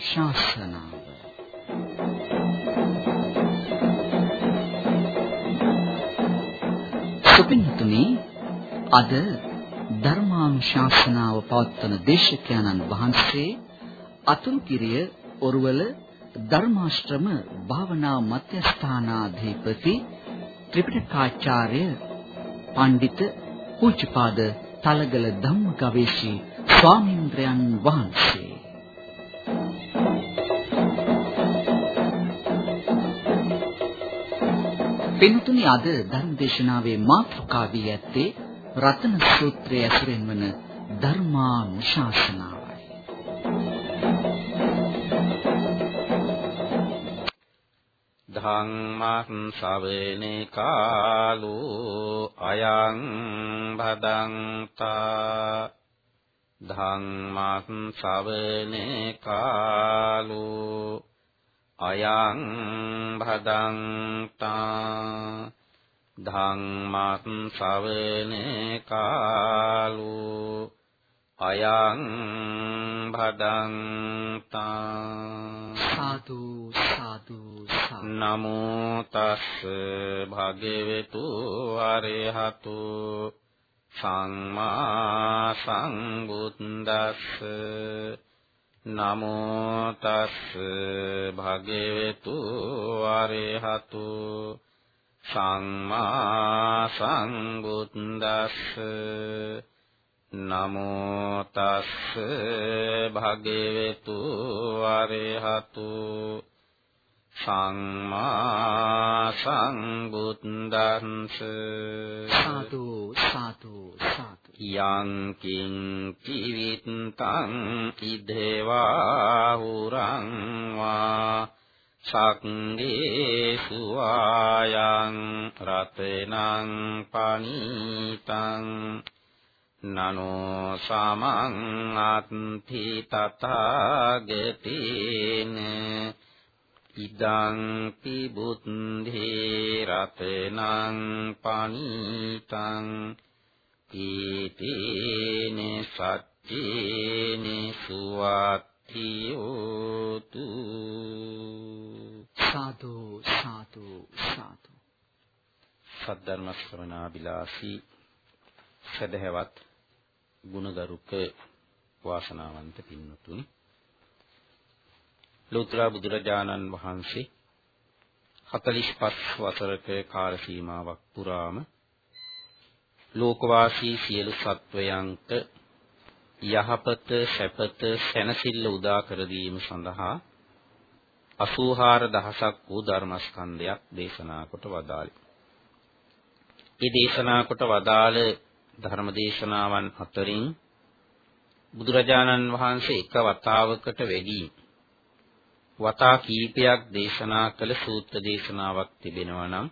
ධර්මානුශාසනාව සුපින්තුනි අද ධර්මානුශාසනාව පවත්වන දේශකයන්න් වහන්සේ අතුරුකිරිය ඔරුවල ධර්මාශ්‍රම භාවනා මධ්‍යස්ථානාධිපති ත්‍රිපිටකාචාර්ය පඬිත පූජ්‍යපාද තලගල ධම්මගවේෂී ස්වාමීන්ද්‍රයන් වහන්සේ. පින්තුනි අද ධර්මදේශනාවේ මාතෘකා වී ඇත්තේ රතන සූත්‍රයේ ඇසුරෙන් වන ධර්මානුශාසනාවයි. ධම්මං ශවෙනේ කාලෝ අයං භදංතා ධම්මං ශවෙනේ කාලෝ අයං භදංතා ධම්මත් ශවනේ කාලෝ අයං භදංතා සාදු සාදු නමෝ තස් භගවතු අරහතු සම්මා සංබුද්දස්ස නමෝ තස් භගවතු ආරහතු සම්මා සංබුද්දස්ස නමෝ තස් භගවතු ආරහතු සම්මා සංබුද්දන්ස සාදු සාදු සාදු. යං කිං කිවිත්තං ඉදේවා හුරං වා සක්දේසු ආයං රතනං පනිතං නනෝ සමං අත්ථි තථාගතේන ඉදං පිබුද්ධේ රතනං පනිතං ඊතේන සච්චේන සුවත්තියෝතු සාදු සාදු සාදු. සද්ධර්ම ශ්‍රවණාබිලාසී සදහැවත් ගුණගරුක වාසනාවන්ත පින්වතුනි ලෝතර බුදුරජාණන් වහන්සේ 45 වසරක කාල සීමාවක් පුරාම ලෝකවාසී සියලු සත්වයන්ට යහපත සැපත සැනසෙල්ල උදා කර දීම සඳහා 84 දහසක් වූ ධර්මස්කන්ධයක් දේශනා කොට වදාළේ. මේ දේශනා කොට වදාළ ධර්ම දේශනාවන් අතරින් බුදුරජාණන් වහන්සේ එක වතාවකට වැඩි වතා කීපයක් දේශනා කළ සූත්‍ර දේශනාවක් තිබෙනවා නම්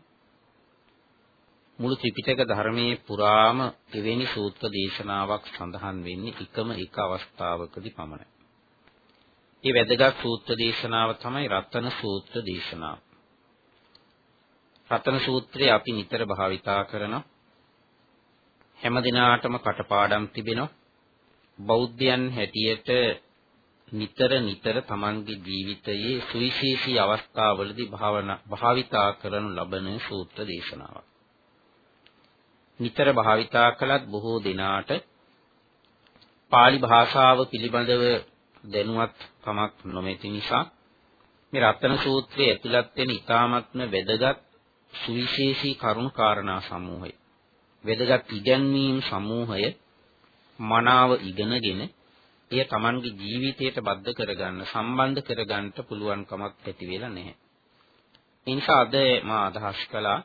මුළු ත්‍රිපිටක ධර්මයේ පුරාම එවැනි සූත්‍ර දේශනාවක් සඳහන් වෙන්නේ එකම එක අවස්ථාවකදී පමණයි. ඒ වැදගත් සූත්‍ර දේශනාව තමයි රතන සූත්‍ර දේශනාව. රතන සූත්‍රය අපි නිතර භාවිතා කරන හැම දිනාටම කටපාඩම් තිබෙනවා. බෞද්ධයන් හැටියට නිතර නිතර තමන්ගේ ජීවිතයේ සුවිශේෂී අවස්ථාවලදී භාවනා භාවිතා කරනු ලබන සූත්‍ර දේශනාවක්. නිතර භාවිතා කළත් බොහෝ දිනාට pāli භාෂාව පිළිබඳව දැනුවත් කමක් නොමැති නිසා මේ රත්න සූත්‍රයේ ඇතුළත් වෙන ඊ타මත්ම වැදගත් සුවිශේෂී කරුණු කාරණා සමූහය වැදගත් ඉගැන්වීම් සමූහය මනාව ඉගෙනගෙන එය Tamanගේ ජීවිතයට බද්ධ කරගන්න සම්බන්ධ කරගන්න පුළුවන් කමක් ඇති වෙලා නැහැ. ඒ නිසා අද මා අදහස් කළා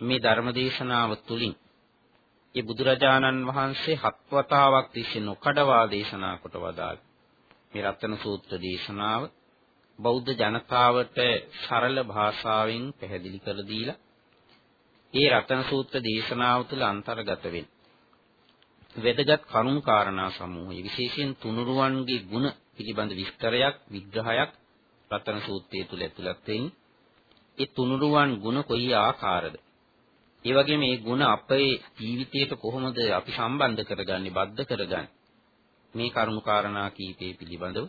මේ ධර්මදේශනාව තුලින් ඒ බුදුරජාණන් වහන්සේ හත්වතාවක් තිස්සේ නොකඩවා දේශනා කොට වදාළ මේ රත්න සූත්‍ර දේශනාව බෞද්ධ ජනතාවට සරල භාෂාවෙන් පැහැදිලි කර දීලා ඒ රත්න සූත්‍ර දේශනාව තුළ අන්තර්ගත වෙන වැදගත් කරුණු කාරණා සමූහය විශේෂයෙන් තුනුරුවන්ගේ ಗುಣ පිළිබඳ විස්තරයක් විග්‍රහයක් රතන සූත්‍රය තුල ඇතුළත් වෙන්නේ. ඒ තුනුරුවන් ಗುಣ කොයි ආකාරද? ඒ වගේම මේ ಗುಣ අපේ ජීවිතයට කොහොමද අපි සම්බන්ධ කරගන්නේ, බද්ධ කරගන්නේ? මේ කරුණු කාරණා කීපේ පිළිබඳව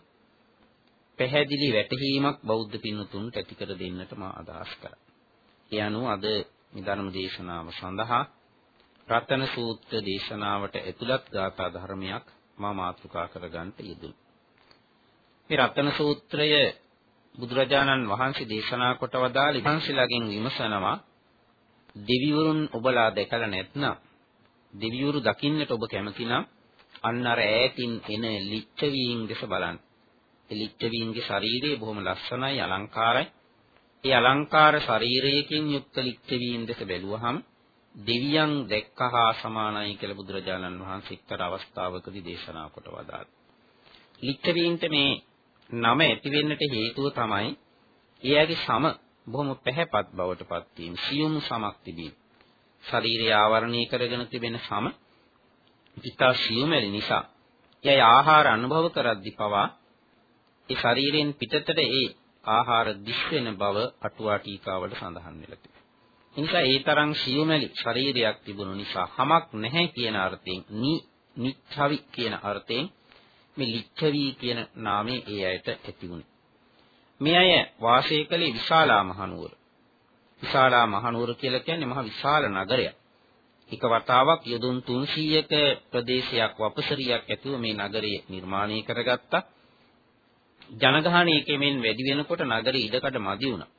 පැහැදිලි වැටහීමක් බෞද්ධ පින්නතුන්ට ඇති කර දෙන්නට මා අදහස් කරා. ඒ අනුව අද මේ ධර්ම දේශනාව සඳහා රතන සූත්‍ර දේශනාවට ඇතුළත් ගාථා ධර්මයක් මා මාතෘකා කරගන්නට යෙදුණා. මේ රතන සූත්‍රය බුදුරජාණන් වහන්සේ දේශනා කොට වදාළ ඉහන්සිලාගෙන් විමසනවා දෙවිවරුන් ඔබලා දැකලා නැත්නම් දෙවිවරු දකින්නට ඔබ කැමති නම් අන්න අර ඈතින් එන ලිච්ඡවීන් දෙස බලන්න. ඒ ලිච්ඡවීන්ගේ ශරීරය බොහොම ලස්සනයි අලංකාරයි. ඒ අලංකාර ශරීරයකින් යුක්ත ලිච්ඡවීන් දෙස බැලුවහම දෙවියන් දැක්කහා සමානයි කියලා බුදුරජාණන් වහන්සේ එක්තරා අවස්ථාවකදී දේශනා කොට වදාළා. ලිච්ඡවීන්ට මේ නම ඇති වෙන්නට හේතුව තමයි එයාගේ සම බොහොම පැහැපත් බවට පත් වීම, සියුම් සමක් තිබීම. ශරීරය ආවරණය කරගෙන තිබෙන සම ඉතා සියුමැලි නිසා එයයි ආහාර අනුභව කරද්දී පවා ඒ ශරීරයෙන් පිටතට ඒ ආහාර දිස් වෙන බව අටුවා ටීකාවල සඳහන් වෙලා තිබෙනවා. නිසා ඒ තරම් සියුමැලි ශරීරයක් තිබුණු නිසා හමක් නැහැ කියන අර්ථයෙන් නි නිච්ඡවි කියන අර්ථයෙන් මේ ලිච්ඡවි කියන නාමය ඒ අයට ඇති වුණේ. මේ අය වාසය කළේ විශාලා මහනුවර. විශාලා මහනුවර කියලා කියන්නේ මහ විශාල නගරයක්. එක වතාවක් යොදුන් 300ක ප්‍රදේශයක් වපසරියක් ඇතුව මේ නගරය නිර්මාණය කරගත්තා. ජනගහනය එකෙමින් වැඩි වෙනකොට නගරය ඉඩකඩ මදි වුණා.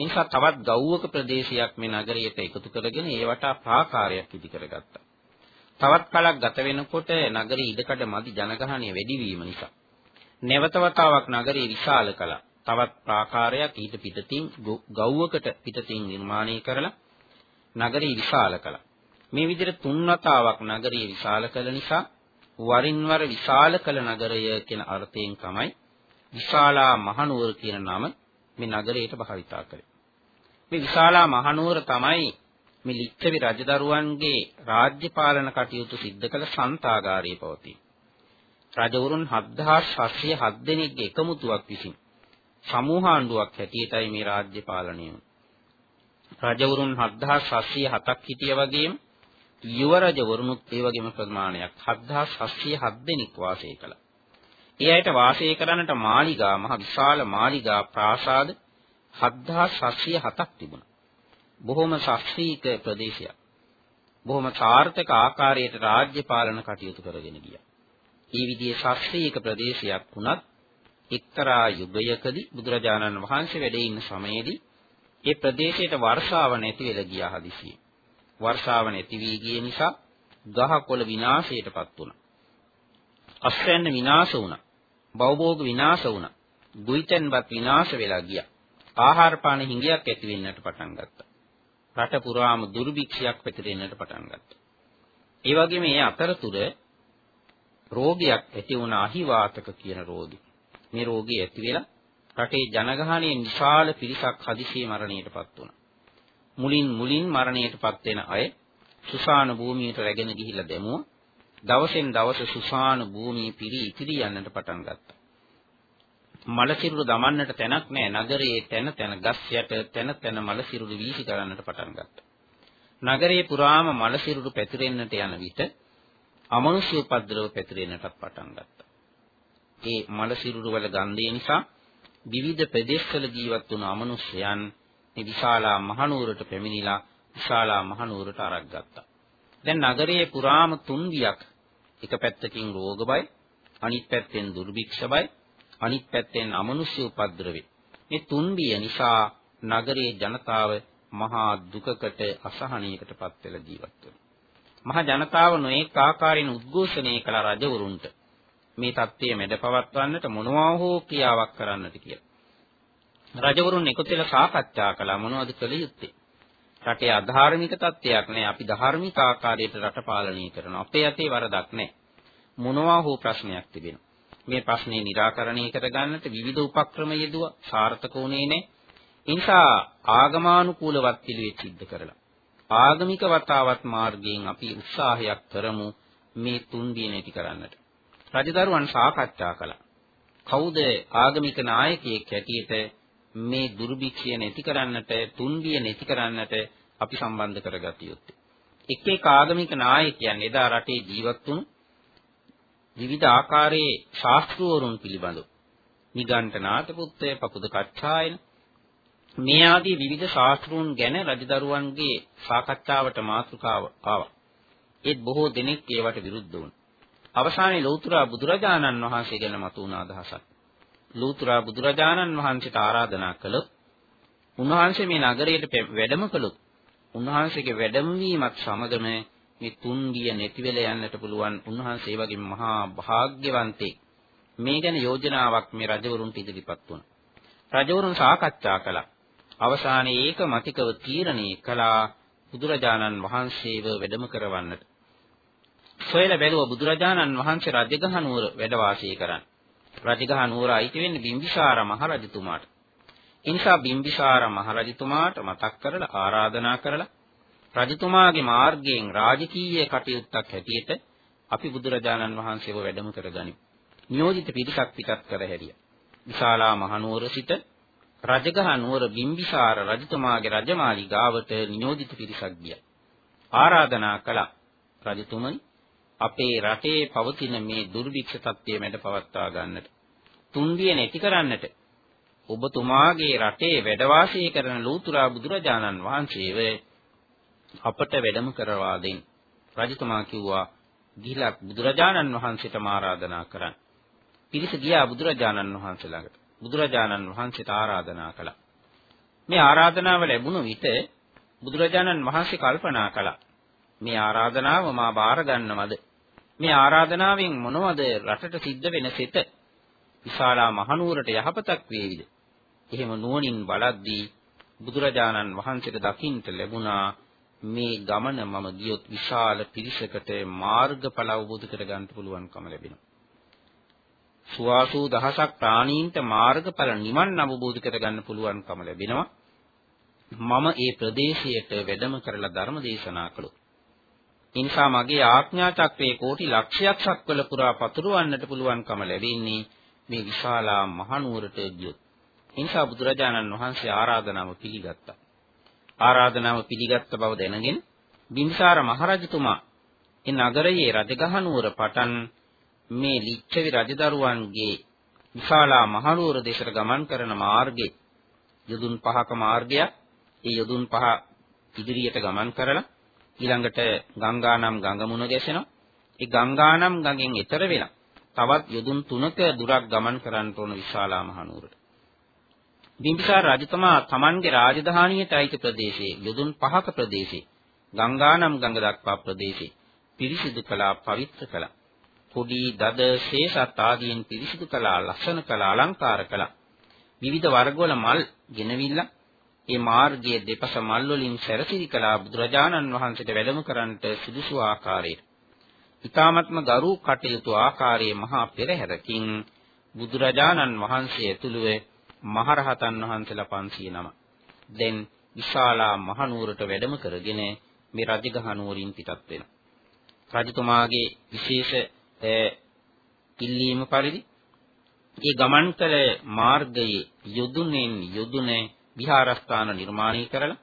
ඒ නිසා තවත් ගව්වක ප්‍රදේශයක් මේ නගරයට එකතු කරගෙන ඒවට ප්‍රාකාරයක් ඉදි කරගත්තා. තවත් කලක් ගත වෙනකොට නගරයේ ඉඩකඩ මදි ජනගහනය වැඩි වීම නිසා නැවත වතාවක් නගරය විශාල කළා. තවත් ප්‍රාකාරයක් ඊට පිටතින් ගව්වකට පිටතින් නිර්මාණය කරලා නගරය විශාල කළා. මේ විදිහට තුන් වතාවක් නගරය විශාල කළ නිසා වරින් වර විශාල කළ නගරය කියන අර්ථයෙන් තමයි විශාලා මහනුවර කියන නම මේ නගරයට භාවිතා කරේ. මේ විශාලා මහනුවර තමයි මේ ලිච්ඡවි රජදරුවන්ගේ රාජ්‍ය පාලන කටයුතු සිද්ධ කළ සන්තාගාරයේ පවතී. රජවරුන් 7707 දෙනෙක්ගේ එකමුතුවක් විසින් සමූහාණ්ඩුවක් හැටියටයි මේ රාජ්‍ය පාලනය රජවරුන් 7707ක් හිටිය වගේම යුව රජවරුනුත් ඒ වගේම ප්‍රමාණයක් 7707 දෙනෙක් වාසය කළා. ඒ අයට වාසය කරන්නට මාලිගා මහ විශාල මාලිගා ප්‍රාසාද 7707ක් තිබුණා. බොහොම ශාස්ත්‍රීය ප්‍රදේශයක්. බොහොම සාර්ථක ආකාරයට රාජ්‍ය පාලන කටයුතු කරගෙන ගියා. මේ විදිහේ ශාස්ත්‍රීය ප්‍රදේශයක් වුණත් එක්තරා යුගයකදී බුදුරජාණන් වහන්සේ වැඩ ඉන්න සමයේදී ඒ ප්‍රදේශයට වර්ෂාව නැති වෙලා ගියා හදිසියෙ. වර්ෂාව නැති වී ගිය නිසා ගහකොළ විනාශයටපත් වුණා. අස්වැන්න විනාශ වුණා. බවභෝග විනාශ වුණා. දුයිතෙන්වත් විනාශ වෙලා ගියා. ආහාර පාන හිඟයක් ඇති වෙන්නට පටන් ගත්තා. රට පුරාම දුර්භික්ෂයක් පැතිරෙන්නට පටන් ගත්තා. ඒ වගේම මේ අතරතුර රෝගයක් ඇති වුණ අහිවාතක කියන රෝගී. මේ රෝගී ඇති වෙලා රටේ ජනගහනයෙන් විශාල පිරිසක් හදිසියෙ මරණයටපත් වුණා. මුලින් මුලින් මරණයටපත් වෙන අය සුසාන භූමියට රැගෙන ගිහිල්ලා දැමුවා. දවසෙන් දවස සුසාන භූමිය පිරී ඉතිරි යන්නට පටන් ගත්තා. මල සිරුරු දමන්නට තැනක් නැහැ. නගරයේ තැන තැන ගස් යට තැන තැන මල සිරුරු වීසි කරන්නට පටන් ගත්තා. නගරයේ පුරාම මල සිරුරු පැතිරෙන්නට යන විට අමනුෂ්‍ය උපද්‍රව පැතිරෙන්නටත් පටන් ගත්තා. ඒ මල සිරුරු වල ගන්ධය නිසා විවිධ ප්‍රදේශවල ජීවත් වුණු අමනුෂ්‍යයන් මේ විශාලා මහනුවරට පැමිණිලා විශාලා මහනුවරට අරක් ගත්තා. දැන් නගරයේ පුරාම තුන්වියක් එක පැත්තකින් රෝග බය අනිත් පැත්තෙන් දුර්භික්ෂ බය අනිත් පැත්තෙන් අමනුෂ්‍ය උපද්‍රවේ. මේ තුන්බිය නිසා නගරයේ ජනතාව මහා දුකකට අසහනයකටපත් වෙලා ජීවත් වෙනවා. මහා ජනතාව නොඑක ආකාරයෙන් උද්ඝෝෂණය කළ රජවරුන්ට මේ தත්ත්වය මැඩපවත්වන්නට මොනවා හෝ ක්‍රියාවක් කරන්නට කියලා. රජවරුන් එකතු වෙලා සාකච්ඡා කළා මොනවද කළ යුත්තේ? රටේ අධාර්මික තත්ත්වයක් නෑ. අපි ධාර්මික ආකාරයට රට පාලනය කරනවා. අපේ අතේ වරදක් නෑ. මොනවා හෝ ප්‍රශ්නයක් තිබෙනවා. මේ ප්‍රශ්නේ निराකරණය කරගන්නට විවිධ උපක්‍රම යෙදුවා සාර්ථක වුණේ නැහැ. ඒ නිසා ආගමානුකූලවත් පිළිවෙත් සිද්ධ කරලා ආගමික වතාවත් මාර්ගයෙන් අපි උත්සාහයක් කරමු මේ තුන්දිය නැති කරන්නට. රජදරුවන් සාකච්ඡා කළා. කවුද ආගමික නායකයෙක් හැටියට මේ දුර්භික්ෂය නැති කරන්නට තුන්දිය නැති කරන්නට අපි සම්බන්ධ කරගatiya යුත්තේ. එක් එක් ආගමික නායකයන් එදා රටේ ජීවත් වුණු විවිධ ආකාරයේ ශාස්ත්‍රවරුන් පිළිබඳව නිගණ්ඨනාත පුත්‍රය, පකුද කච්චායන මේ ආදී විවිධ ශාස්ත්‍රූන් ගැන රජදරුවන්ගේ සාකච්ඡාවට මාතෘකාව ආවා. ඒත් බොහෝ දෙනෙක් ඒවට විරුද්ධ වුණා. අවසානයේ ලෞතර බුදුරජාණන් වහන්සේ ගැන මතුවන අදහසක්. ලෞතර බුදුරජාණන් වහන්සේට ආරාධනා කළොත් උන්වහන්සේ මේ නගරයට වැඩම කළොත් උන්වහන්සේගේ වැඩමවීමත් සමගම මේ තුන්ගිය නැති වෙලා යන්නට පුළුවන් උන්වහන්සේ වගේ මහා භාග්‍යවන්තෙක් මේ ගැන යෝජනාවක් මේ රජවරුන්ට ඉදිරිපත් වුණා. රජවරුන් සාකච්ඡා කළා. අවසානයේ ඒක මතිකව තීරණය කළා බුදුරජාණන් වහන්සේව වැඩම කරවන්නට. සොයලා බැලුව බුදුරජාණන් වහන්සේ රජගහ නුවර වැඩ වාසය කරන්නේ. රජගහ නුවර අයිති වෙන්නේ බිම්බිසාර මහරජතුමාට. ඒ නිසා බිම්බිසාර මහරජතුමාට මතක් කරලා ආරාධනා කරලා රජතුමාගේ මාර්ගයෙන් රාජකීය කටයුත්තක් හැටියට අපි බුදුරජාණන් වහන්සේව වැඩම කරගනිමු. නියෝජිත පිරිසක් පිටත් කර හැරියා. විශාලා මහනුවර සිට රජගහ නුවර බිම්බිසාර රජතුමාගේ රජමාලිගාවට නියෝජිත පිරිසක් ගියා. ආරාධනා කළා රජතුමනි අපේ රටේ පවතින මේ දුර්භික්ෂ තත්ත්වය මැඩ පවත්වා ගන්නට තුන්විය නැති කරන්නට ඔබතුමාගේ රටේ වැඩ වාසය කරන ලෝතුරා බුදුරජාණන් වහන්සේව අපට වැඩම කරවා දෙන්න. රජතුමා කිව්වා ගිහිලා බුදුරජාණන් වහන්සේට ආරාධනා කරන්න. පිරිස ගියා බුදුරජාණන් වහන්සේ ළඟට. බුදුරජාණන් වහන්සේට ආරාධනා කළා. මේ ආරාධනාව ලැබුණු විට බුදුරජාණන් වහන්සේ කල්පනා කළා. මේ ආරාධනාව මා බාර ගන්නවද? මේ ආරාධනාවෙන් මොනවද රටට සිද්ධ වෙන සිත? විශාලා මහනුවරට යහපතක් වේවිද? එහෙම නුවණින් බලද්දී බුදුරජාණන් වහන්සේට දකින්ට ලැබුණා මේ ගමන මම ගියොත් විශාල පිරිසකට මාර්ගඵල අවබෝධ කර ගන්න පුළුවන්කම ලැබෙනවා. සුවාසූ දහසක් ප්‍රාණීන්ට මාර්ගඵල නිවන් අවබෝධ කරගන්න පුළුවන්කම ලැබෙනවා. මම ඒ ප්‍රදේශයට වැඩම කරලා ධර්ම දේශනා කළොත්. ඒ නිසා මගේ ආඥා චක්‍රයේ කෝටි ලක්ෂයක් සක්වල පුරා පතුරවන්නට පුළුවන්කම ලැබෙන්නේ මේ විශාලා මහනුවරට ගියොත්. ඒ නිසා බුදුරජාණන් වහන්සේ ආරාධනාව පිළිගත්තා. ආරාධනාව පිළිගත්ත බව දැනගෙන බිම්සාර මහරජතුමා ඒ නගරයේ රජගහනුවර පටන් මේ ලිච්ඡවි රජදරුවන්ගේ විශාලා මහනුවර දෙසට ගමන් කරන මාර්ගයේ යදුන් පහක මාර්ගයක් ඒ යදුන් පහ ඉදිරියට ගමන් කරලා ඊළඟට ගංගානම් ගඟ මුණ ගැසෙනවා. ඒ ගංගානම් ගඟෙන් එතර වෙලා තවත් යදුන් තුනක දුරක් ගමන් කරන්න ඕන විශාලා මහනුවරට. බිම්බිසාර රජතුමා තමන්ගේ රාජධානියට අයිති ප්‍රදේශයේ යදුන් පහක ප්‍රදේශේ ගංගානම් ගඟ දක්වා ප්‍රදේශේ පිරිසිදු කළා පවිත්‍ර කළා. පොඩි දද ශේෂත් ආදීන් පිරිසිදු කළා ලක්ෂණ කළා අලංකාර කළා. විවිධ වර්ගවල මල් ගෙනවිල්ලා ඒ මාර්ගයේ දෙපස මල් වලින් සැරසිලි කළා බුදුරජාණන් වහන්සේට වැඩම කරන්නට සුදුසු ආකාරයට ඊ타මත්ම ගරු කටයුතු ආකාරයේ මහා පෙරහැරකින් බුදුරජාණන් වහන්සේ ඇතුළුව මහරහතන් වහන්සේලා 500 නම දැන් විශාලා මහනුවරට වැඩම කරගෙන මේ රජගහ නුවරින් පිටත් වෙනවා රජතුමාගේ විශේෂ ඉල්ලීම පරිදි ඒ ගමන් කළ මාර්ගයේ යොදුනෙන් යොදුනේ විහාරස්ථාන නිර්මාණය කරලා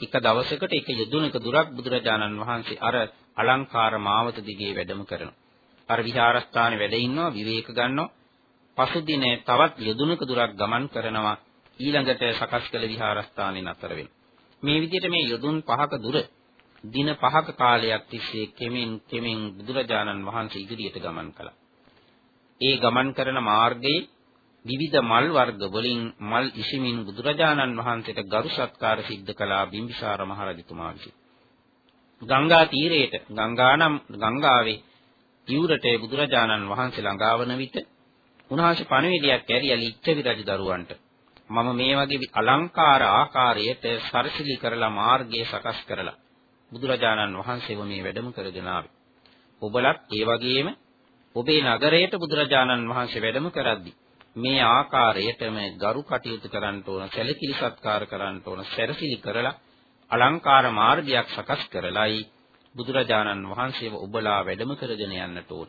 එක දවසකට එක යොදුනක දුරක් බුදුරජාණන් වහන්සේ අර අලංකාර මාවත දිගේ වැඩම කරනවා. අර විහාරස්ථානේ වැඩ ඉන්නවා විවේක ගන්නවා. පසුදිනේ තවත් යොදුනක දුරක් ගමන් කරනවා ඊළඟට සකස් කළ විහාරස්ථානේ නතර වෙනවා. මේ විදිහට මේ යොදුන් පහක දුර දින පහක කාලයක් තිස්සේ කෙමෙන් කෙමෙන් බුදුරජාණන් වහන්සේ ඉදිරියට ගමන් කළා. ඒ ගමන් කරන මාර්ගයේ විවිධ මල් වර්ග වලින් මල් ඉසිමින් බුදුරජාණන් වහන්සේට ගරු සත්කාර සිද්ධ කළා බිම්බිසාර මහරජතුමා විසින්. ගංගා තීරයට ගංගානම් ගංගාවේ යුරට බුදුරජාණන් වහන්සේ ළඟාවන විට උන්වහන්සේ පණිවිඩයක් ඇරියා ලිච්ඡවි රජ දරුවන්ට. මම මේ වගේ අලංකාර ආකාරයට සරසිලි කරලා මාර්ගය සකස් කරලා බුදුරජාණන් වහන්සේව මේ වැඩම කරගෙන ආවේ. ඔබලත් ඒ වගේම ඔබේ නගරයට බුදුරජාණන් වහන්සේ වැඩම කරද්දී මේ ආකාරයටම ගරු කටයුතු කරන්න ඕන, සැලකිලි සත්කාර කරන්න ඕන, සැරසිලි කරලා අලංකාර මාර්ගයක් සකස් කරලයි බුදුරජාණන් වහන්සේව ඔබලා වැඩම කරගෙන යන්නට ඕන.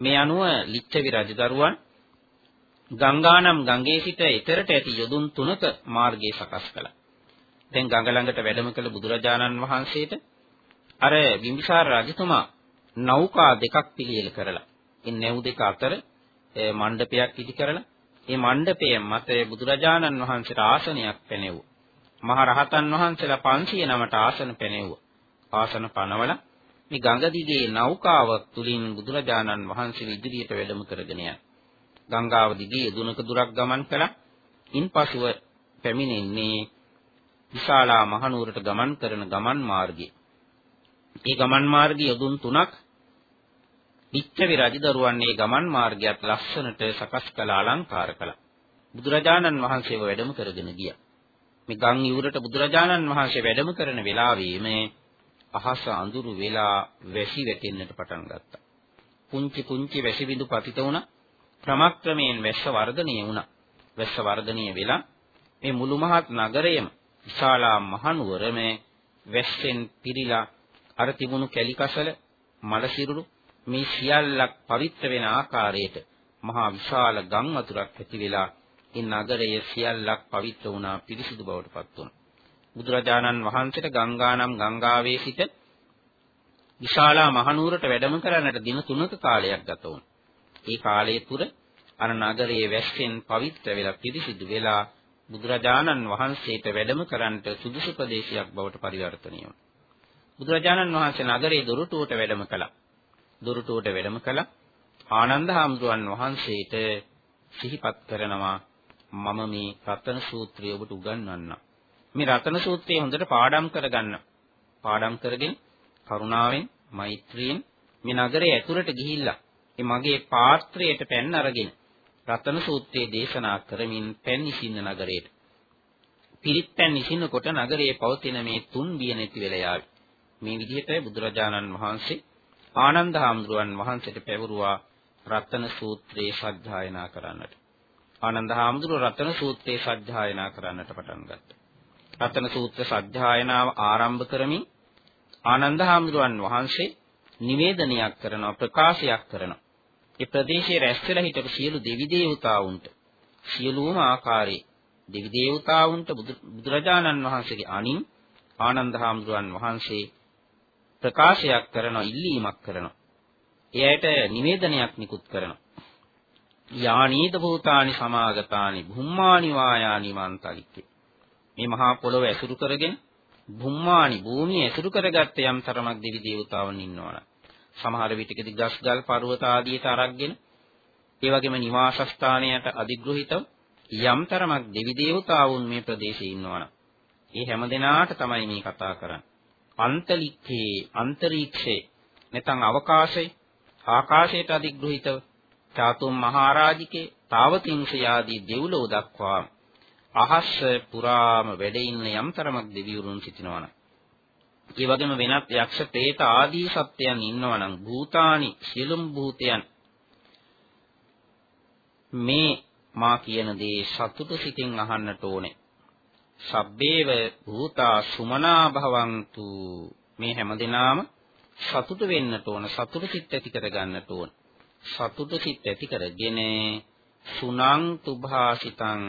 මේ අනුව ලිච්ඡවි රජදරුවන් ගංගානම් ගඟේ සිට එතරට ඇති යොදුන් තුනක මාර්ගය සකස් කළා. දැන් ගඟ ළඟට වැඩම කළ බුදුරජාණන් වහන්සේට අර බිම්බිසාර රජතුමා නෞකා දෙකක් පිළියෙල කරලා ඒ නැව් දෙක අතර මණ්ඩපයක් ඉදි කරලා ඒ මණ්ඩපයේ මත බුදුරජාණන් වහන්සේට ආසනයක් පැනෙව්වා. මහ රහතන් වහන්සේලා 500 නමට ආසන පැනෙව්වා. ආසන පනවල මේ ගඟ දිගේ නෞකාවක් තුලින් බුදුරජාණන් වහන්සේ ඉදිරියට වැඩම කරගෙන යනවා. ගංගාව දිගේ දුනක දුරක් ගමන් කළා. ඉන්පසුව පැමිණෙන්නේ විශාලා මහනුවරට ගමන් කරන ගමන් මාර්ගය. මේ ගමන් මාර්ගයේ යොදුන් තුනක් විච්ඡවි රජදරුවන් මේ ගමන් මාර්ගයත් ලස්සනට සකස් කළ අලංකාර කළා. බුදුරජාණන් වහන්සේව වැඩම කරගෙන ගියා. මේ ගම් ඉවුරට බුදුරජාණන් වහන්සේ වැඩම කරන වෙලාවේ මේ අහස අඳුරු වෙලා වැසි වැටෙන්නට පටන් ගත්තා. පුංචි පුංචි වැසි බිඳු පතිත වුණා. ක්‍රමක්‍රමයෙන් වැස්ස වර්ධනය වුණා. වැස්ස වර්ධනය වෙලා මේ මුළු මහත් නගරයම විශාලා මහනුවර මේ වැස්සෙන් පිරීලා අර තිබුණු කැලිකසල මල සිරුරු මේ සියල්ලක් පවිත්‍ර වෙන ආකාරයට මහා විශාල ගම් වතුරක් ඇති වෙලා ඒ නගරය සියල්ලක් පවිත්‍ර වුණා පිරිසිදු බවට පත් වුණා. බුදුරජාණන් වහන්සේට ගංගානම් ගංගාවේ සිට විශාලා මහනුවරට වැඩම කරන්නට දින 3ක කාලයක් ගත වුණා. ඒ කාලය තුර අර නගරයේ වැස්සෙන් පවිත්‍ර වෙලා පිරිසිදු වෙලා බුදුරජාණන් වහන්සේට වැඩම කරන්නට සුදුසු ප්‍රදේශයක් බවට පරිවර්තනය වුණා. බුදුරජාණන් වහන්සේ නගරයේ දොරටුවට වැඩම කළා. දොරටුවට වැඩම කළා. ආනන්ද හාමුදුරන් වහන්සේට සිහිපත් කරනවා මම මේ රතන සූත්‍රය ඔබට උගන්වන්නම්. මේ රතන සූත්‍රය හොඳට පාඩම් කරගන්න. පාඩම් කරගෙන කරුණාවෙන් මෛත්‍රියෙන් මේ නගරයේ ඇතුළට ගිහිල්ලා මේ මගේ පාත්‍රයට පෙන් අරගෙන රතන සූත්‍රයේ දේශනා කරමින් පෙන් ඉසින්න නගරයට. පිරිත් පෙන් ඉසින්නකොට නගරයේ පවතින මේ තුන් බිය නැති වෙලා යාවි. මේ විදිහට බුදුරජාණන් වහන්සේ ආනන්ද හාමුදුරුවන් වහන්සේට පැවරුවා රතන සූත්‍රයේ සජ්ජායනා කරන්නට. ආනන්ද හාමුදුරුව රතන සූත්‍රයේ සජ්ජායනා කරන්නට පටන් ගත්තා. රතන සූත්‍ර සජ්ජායනාව ආරම්භ කරමින් ආනන්ද හාමුදුරුවන් වහන්සේ නිවේදනයක් කරනවා ප්‍රකාශයක් කරනවා. ඒ ප්‍රදේශයේ රැස් වෙලා හිටපු සියලු දෙවි දේවතාවුන්ට සියලුම ආකාරයේ දෙවි දේවතාවුන්ට බුදුරජාණන් වහන්සේගේ අනින් ආනන්ද හාමුදුරුවන් වහන්සේ ප්‍රකාශයක් කරනවා ඉල්ලීමක් කරනවා. එයට නිවේදනයක් නිකුත් කරනවා. යානීද භූතානි සමාගතානි භුම්මානි වායානි මන්තලික්කේ. මේ මහා පොළොව ඇසුරු කරගෙන භුම්මානි භූමිය ඇසුරු කරගත්ත යම් තරමක් දෙවි දේවතාවුන් ඉන්නවනම් සමහර විටකදී ගස්ගල් පර්වත ආදියට අරක්ගෙන ඒ වගේම නිවාස ස්ථානයට අධිග්‍රහිතව යම් තරමක් දෙවි දේවතාවුන් මේ ප්‍රදේශයේ ඉන්නවනම් ඒ හැම දිනාට තමයි මේ කතා කරන්නේ. අන්තලික්කේ අන්තරීක්ෂේ නැත්නම් අවකාශයේ ආකාශයට අධිග්‍රහිතව චාතුම් මහරජිකේ තාවතිංශ ආදී දෙව්ලොව දක්වා අහස් පුරාම වැඩ ඉන්න යම් තරමක් දෙවිවරුන් සිටිනවනම් ඒ වගේම වෙනත් යක්ෂ പ്രേත ආදී සත්‍යයන් ඉන්නවනම් භූතානි සියලුම භූතයන් මේ මා කියන දේ සතුට සිතින් අහන්නට ඕනේ. සබ්බේව භූතා සුමනා භවන්තු. මේ හැමදෙනාම සතුට වෙන්නට ඕන සතුට සිත් ඇති කරගන්නට ඕන. සතුට සිත් ඇති කරගෙන සුනං තුභාසිතං.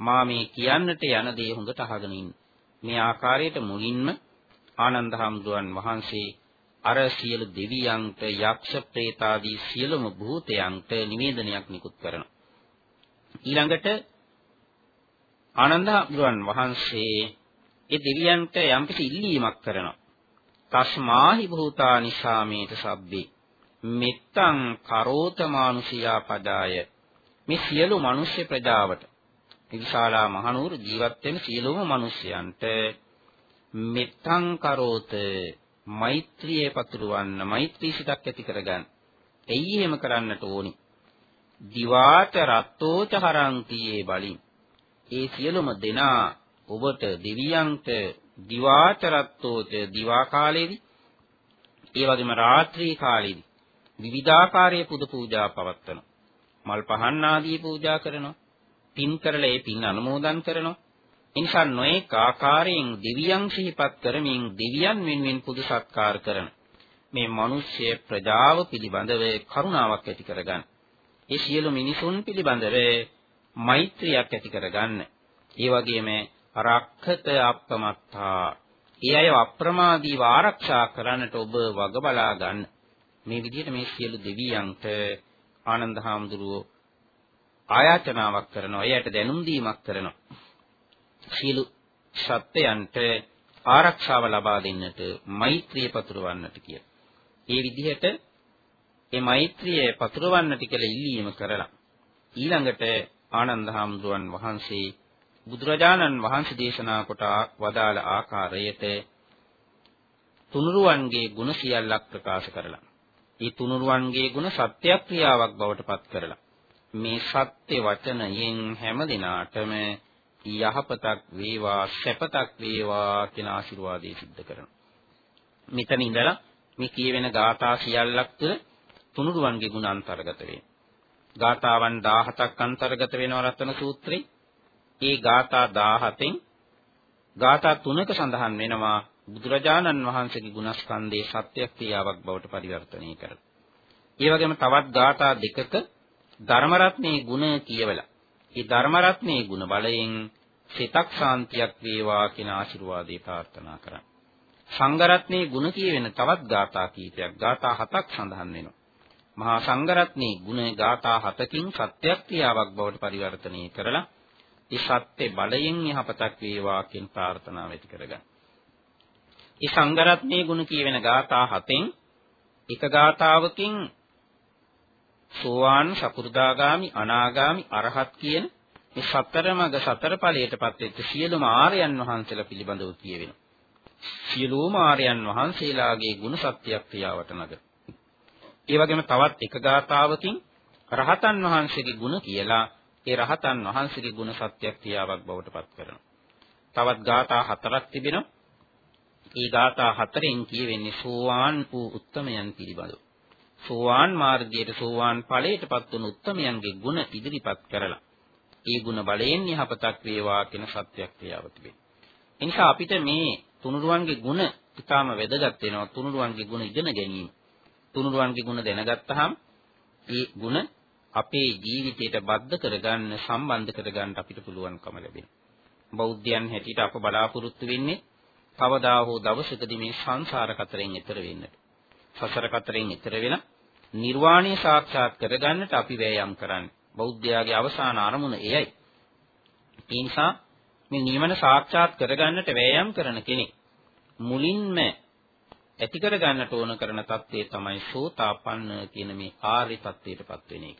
මා මේ කියන්නට යන දේ හොඳට අහගෙන ඉන්න. මේ ආකාරයට මුලින්ම ආනන්ද හාමුදුරන් වහන්සේ අර සියලු දෙවියන්ට යක්ෂ ප්‍රේතාදී සියලුම භූතයන්ට නිවේදනයක් නිකුත් කරනවා. ඊළඟට ආනන්ද හාමුදුරන් වහන්සේ ඒ දෙවියන්ට යම්කිසි ඉල්ලීමක් කරනවා. තස්මාහි භූතානි සාමේත සබ්බේ. මෙත්තං කරෝත මානුෂියා පදාය මේ සියලු මිනිස්්‍ය ප්‍රජාවට. විශාලා මහනුවර ජීවත් වෙන සියලුම මිනිස්යන්ට මෙත්තං කරෝත මෛත්‍රියේ පතුරවන්න මෛත්‍රී සිතක් ඇති කරගන්න. එයි එහෙම කරන්නට ඕනි. දිවාච රත්තෝච හරන්තියේ බලින්. ඒ සියලුම දෙනා ඔබට දෙවියන්ට දිවාච රත්තෝච දිවා කාලයේදී ඒ වගේම රාත්‍රී කාලයේදී විවිධාකාරයේ පුද පූජා පවත්වනවා. මල් පහන් ආදී පූජා කරනවා. පින් කරලා ඒ පින් අනුමෝදන් කරනවා. එනිසා නොඑක ආකාරයෙන් දෙවියන් සිහිපත් කරමින් දෙවියන් වෙනුවෙන් පුද සත්කාර කරන මේ මිනිස්ය ප්‍රජාව පිළිබඳව කරුණාවක් ඇති කරගන්න. ඒ සියලු මිනිසුන් පිළිබඳව මෛත්‍රියක් ඇති කරගන්න. ඒ වගේම රක්ඛත අප්‍රමත්තා. ඒ අය අප්‍රමාදීව ආරක්ෂා කරන්නට ඔබ වග බලා ගන්න. මේ විදිහට මේ සියලු දෙවියන්ට ආනන්ද හාමුදුරුවෝ ආයාචනාවක් කරනවා. එයට දැනුම් දීමක් කරනවා. සීල සත්‍යයන්ට ආරක්ෂාව ලබා දෙන්නට මෛත්‍රිය පතුරවන්නට කිය. ඒ විදිහට මේ මෛත්‍රිය පතුරවන්නට කියලා ඉල්ලීම කරලා ඊළඟට ආනන්ද හාමුදුරන් වහන්සේ බුදුරජාණන් වහන්සේ දේශනා කොට වදාළ ආකාරයට තුනුරුවන්ගේ ගුණ සියල්ලක් ප්‍රකාශ කරලා ඒ තුනුරුවන්ගේ ගුණ සත්‍යක්‍රියාවක් බවට පත් කරලා මේ සත්‍ය වචනයෙන් හැම දිනාටම යහපතක් වේවා සැපතක් වේවා කියන ආශිර්වාදය සිද්ධ කරනවා. මෙතන ඉඳලා මේ කියවෙන ගාථා සියල්ලක් තුළ තුනුරුවන්ගේ ගුණ අන්තර්ගත වෙනවා. ගාථාවන් 17ක් අන්තර්ගත වෙනවා රත්න සූත්‍රේ. ඒ ගාථා 17න් ගාථා 3ක සඳහන් වෙනවා බුදුරජාණන් වහන්සේගේ ගුණස්කන්ධයේ සත්‍ය ක්‍රියාවක් බවට පරිවර්තනය කරලා. ඒ වගේම තවත් ගාථා දෙකක ධර්මරත්නයේ ගුණ කියවලා. ඒ ධර්මරත්නයේ ගුණ බලයෙන් සිතක් ශාන්තියක් වේවා කියන ආශිර්වාදේ ප්‍රාර්ථනා කරා. සංඝරත්නයේ ගුණ කියවෙන තවත් ගාථා කීපයක් ගාථා හතක් සඳහන් වෙනවා. මහා සංඝරත්නයේ ගුණ ගාථා හතකින් සත්‍යයක් ක්‍රියාවක් බවට පරිවර්තනය කරලා ඒ සත්‍ය බලයෙන් යහපතක් වේවා කියන ප්‍රාර්ථනාව ඇති කරගන්න. ඒ සංඝරත්නයේ ගුණ කියවෙන ගාථා හතෙන් එක ගාථාවකින් සෝවාන් සකු르දාගාමි අනාගාමි අරහත් කියන මේ සතර මඟ සතර ඵලයටපත් වෙච්ච සියලුම ආර්යයන් වහන්සේලා පිළිබඳව කියවෙනවා. සියලුම ආර්යයන් වහන්සේලාගේ ගුණ සත්‍යයක් ක්‍රියාවට නග. ඒ වගේම තවත් එක ගාථාවකින් රහතන් වහන්සේගේ ගුණ කියලා ඒ රහතන් වහන්සේගේ ගුණ සත්‍යයක් ක්‍රියාවක් බවට පත් කරනවා. තවත් ගාථා හතරක් තිබෙනවා. ඒ ගාථා හතරෙන් කියවෙන්නේ සෝවාන් වූ උත්තමයන් පිළිබඳව. සෝවාන් මාර්ගයට සෝවාන් ඵලයටපත් වුණු උත්තමයන්ගේ ගුණ ඉදිරිපත් කරලා ඒ ගුණ බලයෙන් යහපතක් වේවා කියන සත්‍යයක් ක්‍රියාව තිබෙනවා. එනිසා අපිට මේ තුනුරුවන්ගේ ගුණ ඉතාම වැදගත් වෙනවා. තුනුරුවන්ගේ ගුණ ඉගෙන ගැනීම. තුනුරුවන්ගේ ගුණ දැනගත්තාම ඒ ගුණ අපේ ජීවිතයට බද්ධ කරගන්න සම්බන්ධ කරගන්න අපිට පුළුවන්කම ලැබෙනවා. බෞද්ධයන් හැටියට අප බලාපොරොත්තු වෙන්නේ කවදා හෝ දවසකදී මේ සංසාර කතරෙන් එතර වෙන්නට. සසර කතරෙන් එතර වෙලා නිර්වාණය සාක්ෂාත් කරගන්නට අපි වෑයම් කරන්නේ. බෞද්ධයාගේ අවසාන අරමුණ එයයි. ඒ නිසා මේ නිවන සාක්ෂාත් කරගන්නට වෑයම් කරන කෙනෙක් මුලින්ම ඇති කරගන්නට ඕන කරන தත්ත්වය තමයි සෝතාපන්න කියන මේ ආර්ය தත්ත්වයටපත් වෙන එක.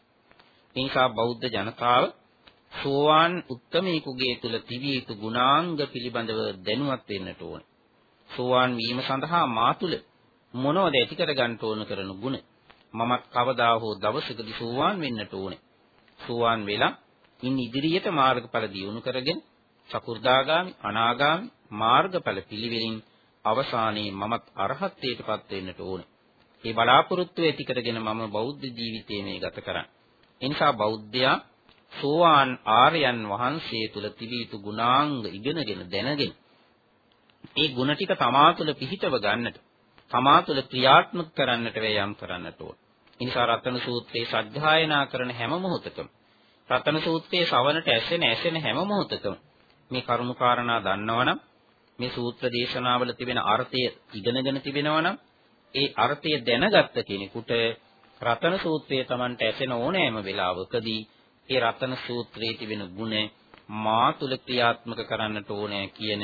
ඒ නිසා බෞද්ධ ජනතාව සෝවාන් උත්තමයෙකුගේ තුල තිබිය යුතු ගුණාංග පිළිබඳව දැනුවත් වෙන්නට ඕන. සෝවාන් වීම සඳහා මා තුල මොනවද ඇති කරගන්න ඕන කරන ගුණ? මමත් කවදා හෝ දවසකදී සෝවාන් වෙන්නට ඕනේ. සෝවාන් වෙලා ඉන් ඉදිරියට මාර්ගඵල දියුණු කරගෙන චකුර්දාගාමි අනාගාමි මාර්ගඵල පිළිවෙලින් අවසානයේ මමත් අරහත්ත්වයටපත් වෙන්නට ඕනේ. ඒ බලාපොරොත්තු ඇති කරගෙන මම බෞද්ධ ජීවිතය මේ ගත කරන්නේ. එනිසා බෞද්ධයා සෝවාන් ආර්යයන් වහන්සේ තුල තිබී යුතු ගුණාංග ඉගෙනගෙන දැනගෙන ඒ ගුණ ටික තමා තුළ පිහිටව ගන්නට තමා තුළ ක්‍රියාත්මක කරන්නට වේයම් කරන්නට ඕන. ඉනිසා රතන සූත්‍රයේ සත්‍යයනා කරන හැම මොහොතකම රතන සූත්‍රයේ ශ්‍රවණට ඇසෙන ඇසෙන හැම මොහොතකම මේ කරුණු කාරණා දන්නවනම් මේ සූත්‍ර දේශනාවල තිබෙන අර්ථය ඉගෙනගෙන තිබෙනවනම් ඒ අර්ථය දැනගත්ත කෙනෙකුට රතන සූත්‍රයේ Tamanට ඇසෙන ඕනෑම වෙලාවකදී ඒ රතන සූත්‍රයේ තිබෙන ගුණ මා තුල ක්‍රියාත්මක කරන්නට ඕනෑ කියන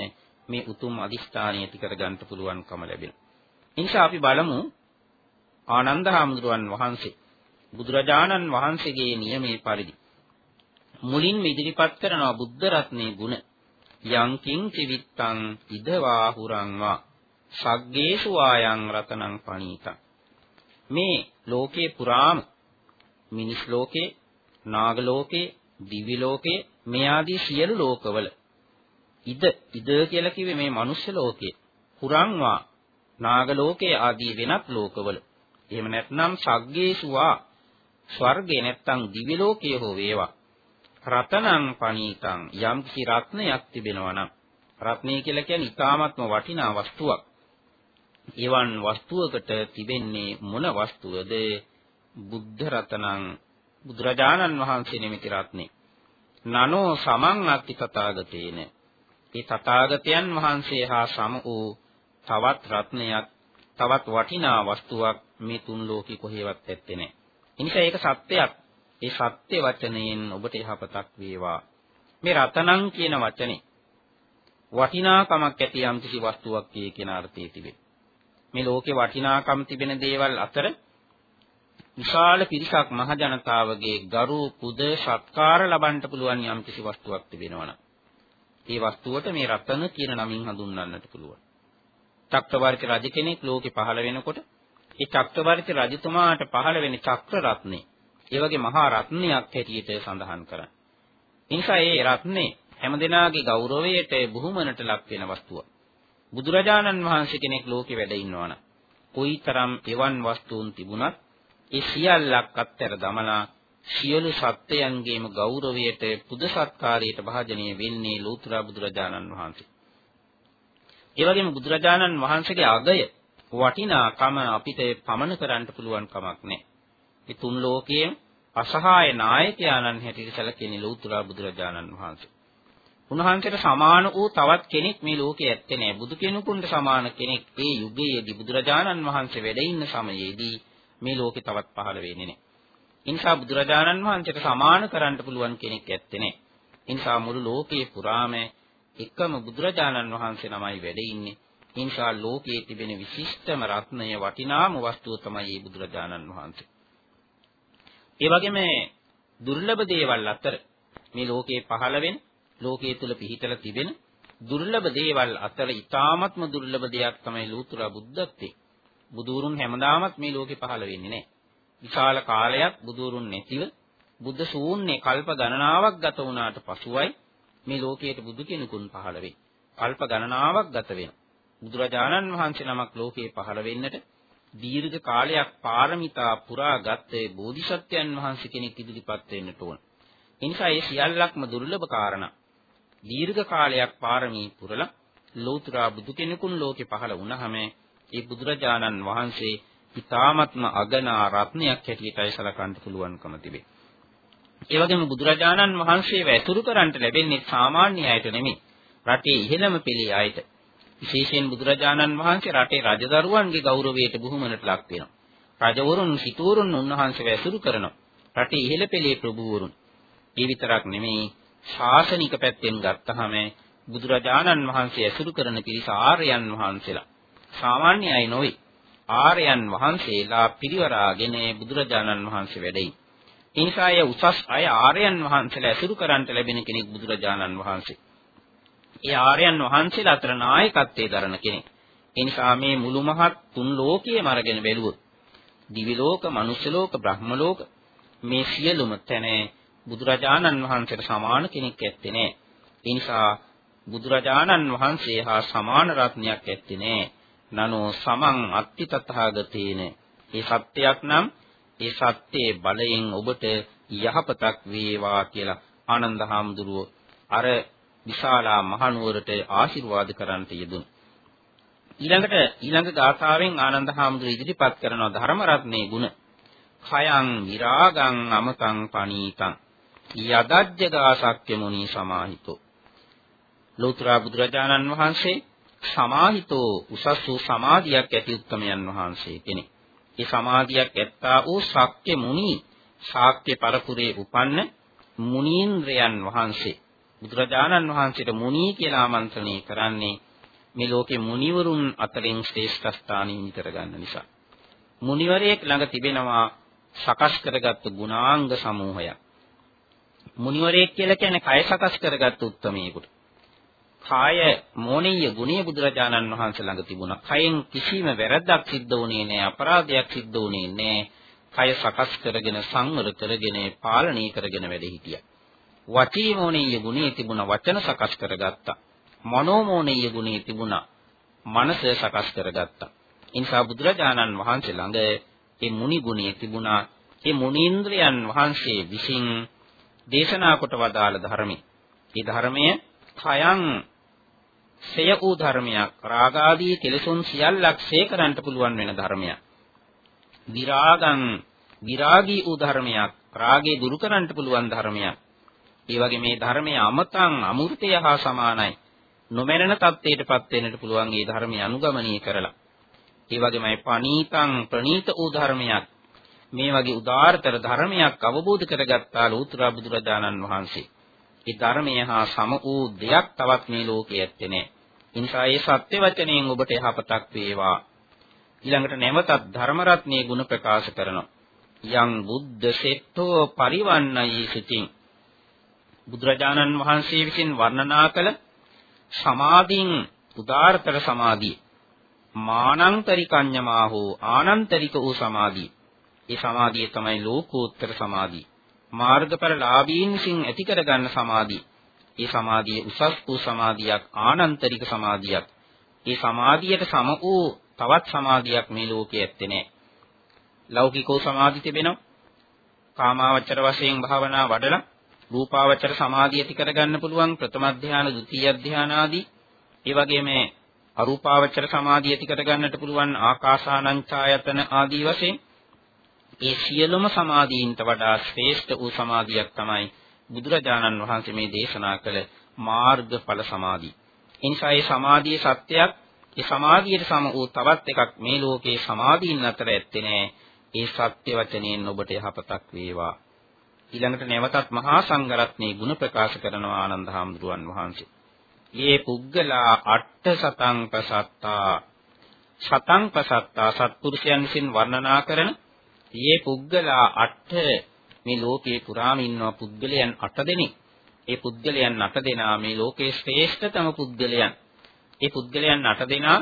මේ උතුම් අදිෂ්ඨානය ඇති කරගන්න පුළුවන්කම ලැබෙනවා. එනිසා අපි බලමු ආනන්ද හාමුදුරුවන් වහන්සේ බුදුරජාණන් වහන්සේගේ නියමයේ පරිදි මුලින්ම ඉදිරිපත් කරනවා බුද්ධ රත්නේ ගුණ යංකින් චිවිත්තං ඉදවා හුරංවා සග්ගේසු ආයන් රතනං පණීතං. මේ ලෝකේ පුරාම මිනිස් ලෝකේ නාග ලෝකේ දිවි ලෝකේ මේ ආදී සියලු ලෝකවල ඉද ඉද කියලා කිව්වේ මේ මනුෂ්‍ය ලෝකේ පුරංවා නාග ලෝකේ ආදී වෙනත් ලෝකවල එහෙම නැත්නම් සග්ගේසුවා ස්වර්ගේ නැත්නම් දිව්‍ය ලෝකයේ හෝ වේවා රතනං පනීතං යම් කිසි රත්නයක් තිබෙනවා නම් රත්නය කියලා කියන්නේ ඊ타ත්ම වටිනා වස්තුවක්. එවන් වස්තුවකට තිබෙන්නේ මොන වස්තුවද? බුද්ධ රතනං බුදුරජාණන් වහන්සේ නිමිති රත්නේ. නනෝ සමං අත්ති තථාගතේන. ඒ තථාගතයන් වහන්සේ හා සම වූ තවත් රත්නයක් තවත් වටිනා වස්තුවක් මේ තුන් ලෝකේ කොහෙවත් ඇත්තේ නැහැ. එනිසා ඒක සත්‍යයක්. ඒ සත්‍ය වචනයෙන් ඔබට යහපතක් වේවා. මේ රතනං කියන වචනේ වටිනාකමක් ඇති යම් කිසි වස්තුවක් කියන අර්ථයේ තිබේ. මේ ලෝකේ වටිනාකම් තිබෙන දේවල් අතර විශාල පිරිසක් මහ ජනතාවගේ ගරු පුද සත්කාර ලබන්න පුළුවන් යම් කිසි වස්තුවක් තිබෙනවනම් ඒ වස්තුවට මේ රතන කියන නමින් හඳුන්වන්නට පුළුවන්. චක්‍රවර්ති රජ කෙනෙක් ලෝකේ පහළ වෙනකොට ඒ චක්‍රවර්ති රජතුමාට පහළ වෙන චක්‍ර රත්නේ ඒ වගේ මහා රත්නයක් හැටියට සඳහන් කරන්නේ. එනිසා මේ රත්නේ හැමදෙනාගේ ගෞරවයට බුහුමනට ලක් වෙන වස්තුවක්. බුදුරජාණන් වහන්සේ කෙනෙක් ලෝකේ වැඩ ඉන්නවනම් කොයිතරම් එවන් වස්තුන් තිබුණත් ඒ සියල්ලක් අත්තර දමලා සියලු සත්‍යයන්ගේම ගෞරවයට පුද සත්කාරයට භාජනය වෙන්නේ ලෝතර බුදුරජාණන් වහන්සේ. ඒ වගේම බුදුරජාණන් වහන්සේගේ අගය වටිනාකම අපිට පමන කරන්න පුළුවන් කමක් නැහැ. මේ තුන් ලෝකයේ අසහාය නායකයාණන් හැටියට සැලකෙන ලෝතර බුදුරජාණන් වහන්සේ. උන්වහන්සේට සමාන වූ තවත් කෙනෙක් මේ ලෝකේ ඇත්තේ නැහැ. බුදු කෙනෙකුට සමාන කෙනෙක් ඒ යුගයේදී බුදුරජාණන් වහන්සේ වැඩ ඉන්න සමයේදී මේ ලෝකේ තවත් පහළ වෙන්නේ නැහැ. ඉන්සා බුදුරජාණන් වහන්සේට සමාන කරන්න පුළුවන් කෙනෙක් ඇත්තේ නැහැ. ඉන්සා මුළු ලෝකයේ පුරාම එකම බුදුරජාණන් වහන්සේ නමයි වැඩ ඉන්නේ. ඉන්සා ලෝකයේ තිබෙන විශිෂ්ටම රත්නය වටිනාම වස්තුව තමයි මේ බුදුරජාණන් වහන්සේ. ඒ වගේම දුර්ලභ දේවල් අතර මේ ලෝකයේ පහළ වෙන ලෝකයේ තුල පිහිටලා තිබෙන දුර්ලභ දේවල් අතර ඊ타ත්ම දුර්ලභ දෙයක් තමයි ලෝතුරා බුද්ධත්වයේ. බුදුරුන් හැමදාමත් මේ ලෝකේ පහළ වෙන්නේ නැහැ. විශාල කාලයක් බුදුරුන් නැතිව බුද්ධ ශූන්‍ය කල්ප ගණනාවක් ගත වුණාට පසුවයි මේ ලෝකයට බුදු කෙනෙකුන් පහළ වෙන්නේ. කල්ප ගණනාවක් ගත වෙනවා. බුදුරජාණන් වහන්සේ නමක් ලෝකේ පහළ වෙන්නට දීර්ඝ කාලයක් පාරමිතා පුරා ගත්තේ බෝධිසත්වයන් වහන්සේ කෙනෙක් ඉදිරිපත් වෙන්නට ඕන. ඒ නිසා මේ සියල්ලක්ම දුර්ලභ කාරණා. දීර්ඝ කාලයක් පාරමී පුරලා ලෝතර බුදු කෙනෙකුන් ලෝකේ පහළ වුණාම ඒ බුදුරජාණන් වහන්සේ ඊ타ත්ම අගනා රත්නයක් හැටියටයි සලකන්න පුළුවන්කම තිබේ. ඒ වගේම බුදුරජාණන් වහන්සේ වැතුරු කරන්ට ලැබෙන්නේ සාමාන්‍ය අයට නෙමෙයි. රටේ ඉහළම පෙළේ අයට. විශේෂයෙන් බුදුරජාණන් වහන්සේ රටේ රජදරුවන්ගේ ගෞරවයට බුහුමනට ලක් වෙනවා. රජවරුන් සිටුවරුන් උන්වහන්සේ වැසුරු කරනවා. රටේ ඉහළ පෙළේ ප්‍රභූවරුන්. ඒ විතරක් නෙමෙයි ශාසනික පැත්තෙන් ගත්තහම බුදුරජාණන් වහන්සේ ඇසුරු කරන පිරිස ආර්යයන් වහන්සේලා. සාමාන්‍ය අය නොවේ. ආර්යයන් වහන්සේලා පිරිවරාගෙන බුදුරජාණන් වහන්සේ වැඩයි. ඒ නිසා අය උසස් අය ආර්යයන් වහන්සේලා ඇසුරු කරන්ට ලැබෙන කෙනෙක් බුදුරජාණන් වහන්සේ. ඒ ආර්යයන් වහන්සේලා අතර නායකත්වයේ දරන කෙනෙක්. ඒ නිසා මේ මුළු මහත් තුන් ලෝකයේම අරගෙන බැලුවොත් දිවි ලෝක, මනුෂ්‍ය ලෝක, බ්‍රහ්ම ලෝක මේ සියලුම තැන බුදුරජාණන් වහන්සේට සමාන කෙනෙක් ඇත්තේ නැහැ. ඒ නිසා බුදුරජාණන් වහන්සේ හා සමාන රත්නයක් ඇත්තේ නැහැ. නනෝ සමං අත්ති තථාගතේන. ඒ සත්‍යයක් නම් ඒ සත්‍යයේ බලයෙන් ඔබට යහපතක් වේවා කියලා ආනන්ද හාමුදුරුවෝ අර විශාලා මහනුවරට ආශිර්වාද කරන්නට යෙදුණා. ඊළඟට ඊළඟ ගාථාවෙන් ආනන්ද හාමුදුරුවෝ ඉදිරිපත් කරන ධර්ම රත්නේ ගුණ. khයං විරාගං අමතං පනීතං යදජ්ජගා සක්්‍ය මුනි සමාහිතෝ. ලෝතර බුදුරජාණන් වහන්සේ සමාහිතෝ උසස් වූ සමාධියක් ඇති උත්තමයන් වහන්සේ කෙනෙක්. ඒ සමාධියක් ඇත්තා වූ ශක්්‍ය මුනි ශාක්‍ය පරපුරේ උපන්න මුනීන්ද්‍රයන් වහන්සේ බුදුරජාණන් වහන්සේට මුනි කියලා ආමන්ත්‍රණය කරන්නේ මේ ලෝකේ මුනිවරුන් අතරින් ශ්‍රේෂ්ඨ ස්ථානින් විතර ගන්න නිසා. මුනිවරයෙක් ළඟ තිබෙනවා සකස් කරගත්තු ගුණාංග සමූහයක්. මුනිවරයෙක් කියලා කියන්නේ කය සකස් කරගත්තු උත්මයෙකුට. කාය මොණීය ගුණීය බුදුරජාණන් වහන්සේ ළඟ තිබුණා. කයෙන් කිසිම වැරද්දක් සිද්ධ වුණේ නැහැ, අපරාධයක් සිද්ධ වුණේ නැහැ. කය සකස් කරගෙන සංවර කරගෙන පාලනය කරගෙන වැඩ හිටියා. වචී මොණීය ගුණීය තිබුණා, වචන සකස් කරගත්තා. මනෝ මොණීය ගුණීය තිබුණා, මනස සකස් කරගත්තා. ඉන්සා බුදුරජාණන් වහන්සේ ළඟ මේ මුනි ගුණීය තිබුණා. මේ මුනීන්ද්‍රයන් වහන්සේ විසින් දේශනා කොට වදාළ ධර්මයේ. මේ ධර්මය කයං ක්ෂය වූ ධර්මයක් රාගාදී කෙලෙසුන් සියල්ලක් ක්ෂය කරන්නට පුළුවන් වෙන ධර්මයක් විරාගං විරාගී වූ ධර්මයක් රාගේ දුරු කරන්නට පුළුවන් ධර්මයක් ඒ වගේ මේ ධර්මයේ අමතං අමෘතය හා සමානයි නොමැරෙන තත්ත්වයටපත් වෙන්නට පුළුවන් මේ ධර්මය අනුගමනය කරලා ඒ වගේමයි පනීතං ප්‍රනීත වූ ධර්මයක් මේ වගේ උදාාරතර ධර්මයක් අවබෝධ කරගත්තා ලෝතර බුදුරජාණන් වහන්සේ. ඒ ධර්මය හා සම වූ දෙයක් තවත් මේ ලෝකයේ ඇත්තේ නැහැ. ඉන්සා ඒ සත්‍ය වචනයෙන් ඔබට යහපතක් වේවා. ඊළඟට නැවතත් ධර්ම රත්නයේ ගුණ ප්‍රකාශ කරනවා. යං බුද්ධ සෙට්ටෝ පරිවන්නයි සිතින් බුදුරජාණන් වහන්සේ විසින් වර්ණනා කළ සමාධින් උදාාරතර සමාධිය මානන්තරිකඤ්ඤමා හෝ ආනන්තරික වූ සමාධිය. ඒ සමාධිය තමයි ලෝකෝත්තර සමාධිය. මාර්ගඵල ලාභීන් විසින් ඇති කරගන්න සමාධිය. ඒ සමාධිය උසස් වූ සමාධියක් ආනන්තරික සමාධියක්. ඒ සමාධියට සම වූ තවත් සමාධියක් මේ ලෝකයේ ඇත්තේ නැහැ. ලෞකිකෝ සමාධි තිබෙනවා. කාමාවචර වශයෙන් භාවනා වඩලා රූපාවචර සමාධිය ඇති කරගන්න පුළුවන් ප්‍රථම ධානය, ဒုတိ ය ධාන ආදී. ඒ වගේම අරූපාවචර සමාධිය ඇති කරගන්නට පුළුවන් ආකාසානං ඡායතන ආදී වශයෙන් ඒ සියලුම සමාධීන්ට වඩා ශ්‍රේෂ්ඨ වූ සමාධියක් තමයි බුදුරජාණන් වහන්සේ මේ දේශනා කළ මාර්ගඵල සමාධිය. එනිසා මේ සමාධියේ සත්‍යයක් ඒ සමාධියට සම වූ තවත් එකක් මේ ලෝකේ සමාධීන් අතර ඇත්තේ නෑ. ඒ සත්‍ය වචනයෙන් ඔබට යහපතක් වේවා. ඊළඟට නැවතත් මහා සංඝරත්නයේ ගුණ ප්‍රකාශ කරනවා ආනන්ද හාමුදුරුවන් වහන්සේ. "යේ පුද්ගලා අට්ඨ සතං පසත්තා" සතං පසත්තා සත්පුරුෂයන් විසින් වර්ණනා කරන "යේ පුද්ගලා අට්ඨ" මේ ලෝකේ පුරාම ඉන්නවා පුද්ගලයන් 8 දෙනෙක්. ඒ පුද්ගලයන් 8 දෙනා මේ ලෝකේ ශ්‍රේෂ්ඨතම පුද්ගලයන්. ඒ පුද්ගලයන් 8 දෙනා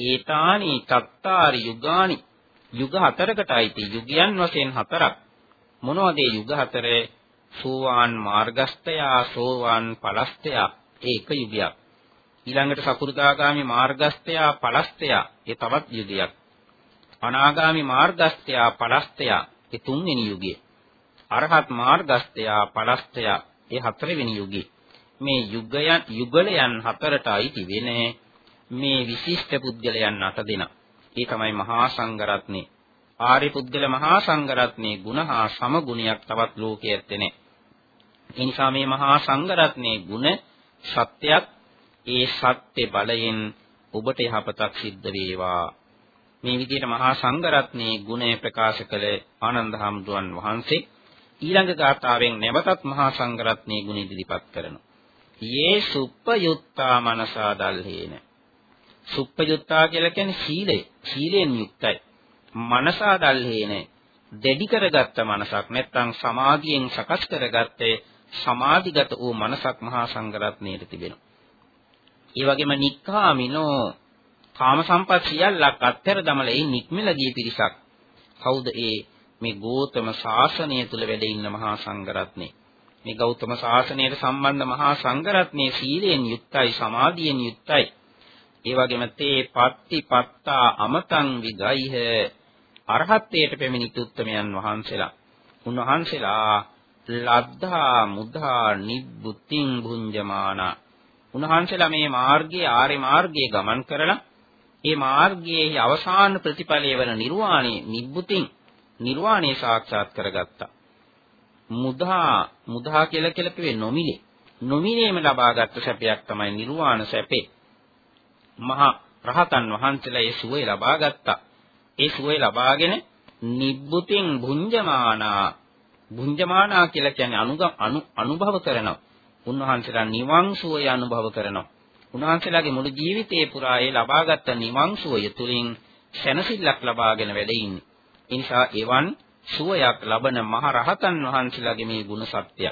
ඒතානි චත්තාරි යුගානි යුග හතරකට අයිති යුගයන් වශයෙන් හතරක් මොනවද ඒ යුග හතරේ? සෝවාන් මාර්ගස්තයා සෝවාන් පලස්තයා ඒ එක යුගයක්. ඊළඟට සකු르දාගාමි මාර්ගස්තයා පලස්තයා ඒ තවත් යුගයක්. අනාගාමි මාර්ගස්තයා පලස්තයා ඒ තුන්වෙනි යුගය. අරහත් මාර්ගස්තයා පලස්තයා ඒ හතරවෙනි යුගය. මේ යුගයන් යුගලයන් හතරට අයිති වෙන මේ විශිෂ්ට පුද්ගලයන් අට දෙනා ඒ තමයි මහා සංඝරත්නේ ආර්ය පුද්ගල මහා සංඝරත්නයේ ගුණ හා සම ගුණයක් තවත් ලෝකයේ ඇත්තේ නැහැ. ඒ නිසා මේ මහා සංඝරත්නයේ ගුණ සත්‍යයක් ඒ සත්‍ය බලයෙන් ඔබට යහපතක් සිද්ධ වේවා. මේ විදිහට මහා සංඝරත්නයේ ගුණය ප්‍රකාශ කළ ආනන්ද හාමුදුරන් වහන්සේ ඊළඟ ගාථාවෙන් නැවතත් මහා සංඝරත්නයේ ගුණ ඉදිරිපත් කරනවා. යේ සුප්පයුත්තා මනසා දල්හේන. සුප්පයුත්තා කියලා කියන්නේ සීලය. සීලයෙන් යුක්තයි. මනසා දල්හේනේ දෙඩි කරගත්ත මනසක් නැත්නම් සමාධියෙන් සකස් කරගත්තේ සමාධිගත වූ මනසක් මහා සංඝරත්නයේ තිබෙනවා. ඒ වගේම නික්ඛාමිනෝ කාම සම්පත් සියල්ලක් අත්හැර දමලා ඒ නික්මල ගිය පිරිසක්. කවුද ඒ මේ ගෞතම ශාසනය තුල වැඩ ඉන්න මහා සංඝරත්නේ. මේ ගෞතම ශාසනයට සම්බන්ධ මහා සංඝරත්නයේ සීලයෙන් යුක්තයි සමාධියෙන් යුක්තයි. ඒ වගේම තේ පත්ති පත්තා අමතං විගයිහ අරහත්ත්වයට පැමිණිච්ච උත්තමයන් වහන්සේලා. උන්වහන්සේලා ලද්ධා මුද්ධා නිබ්බුතින් භුංජමාන. උන්වහන්සේලා මේ මාර්ගයේ ආර්ය මාර්ගයේ ගමන් කරලා ඒ මාර්ගයේ අවසාන ප්‍රතිඵලය වන නිර්වාණය නිබ්බුතින් නිර්වාණය සාක්ෂාත් කරගත්තා. මුදා මුදා කියලා කියලා කිව්වේ නොමිලේ. නොමිලේම ලබාගත් සැපයක් තමයි නිර්වාණ සැපේ. මහා රහතන් වහන්සේලා ඒ සුවය ලබා ගත්තා. ඒ සුවය ලබාගෙන නිබ්බුතින් භුංජමානා භුංජමානා කියලා කියන්නේ අනු අනුභව කරනවා. උන්වහන්සේලා නිවන් සුවය අනුභව කරනවා. උන්වහන්සේලාගේ මුළු ජීවිතේ පුරා ඒ ලබාගත් නිවන් සුවය තුලින් සැනසෙල්ලක් ලබාගෙන වැඩ ඉන්නේ. ඒ නිසා එවන් සුවයක් ලබන මහ රහතන් වහන්සේලාගේ මේ ගුණ සත්‍යය.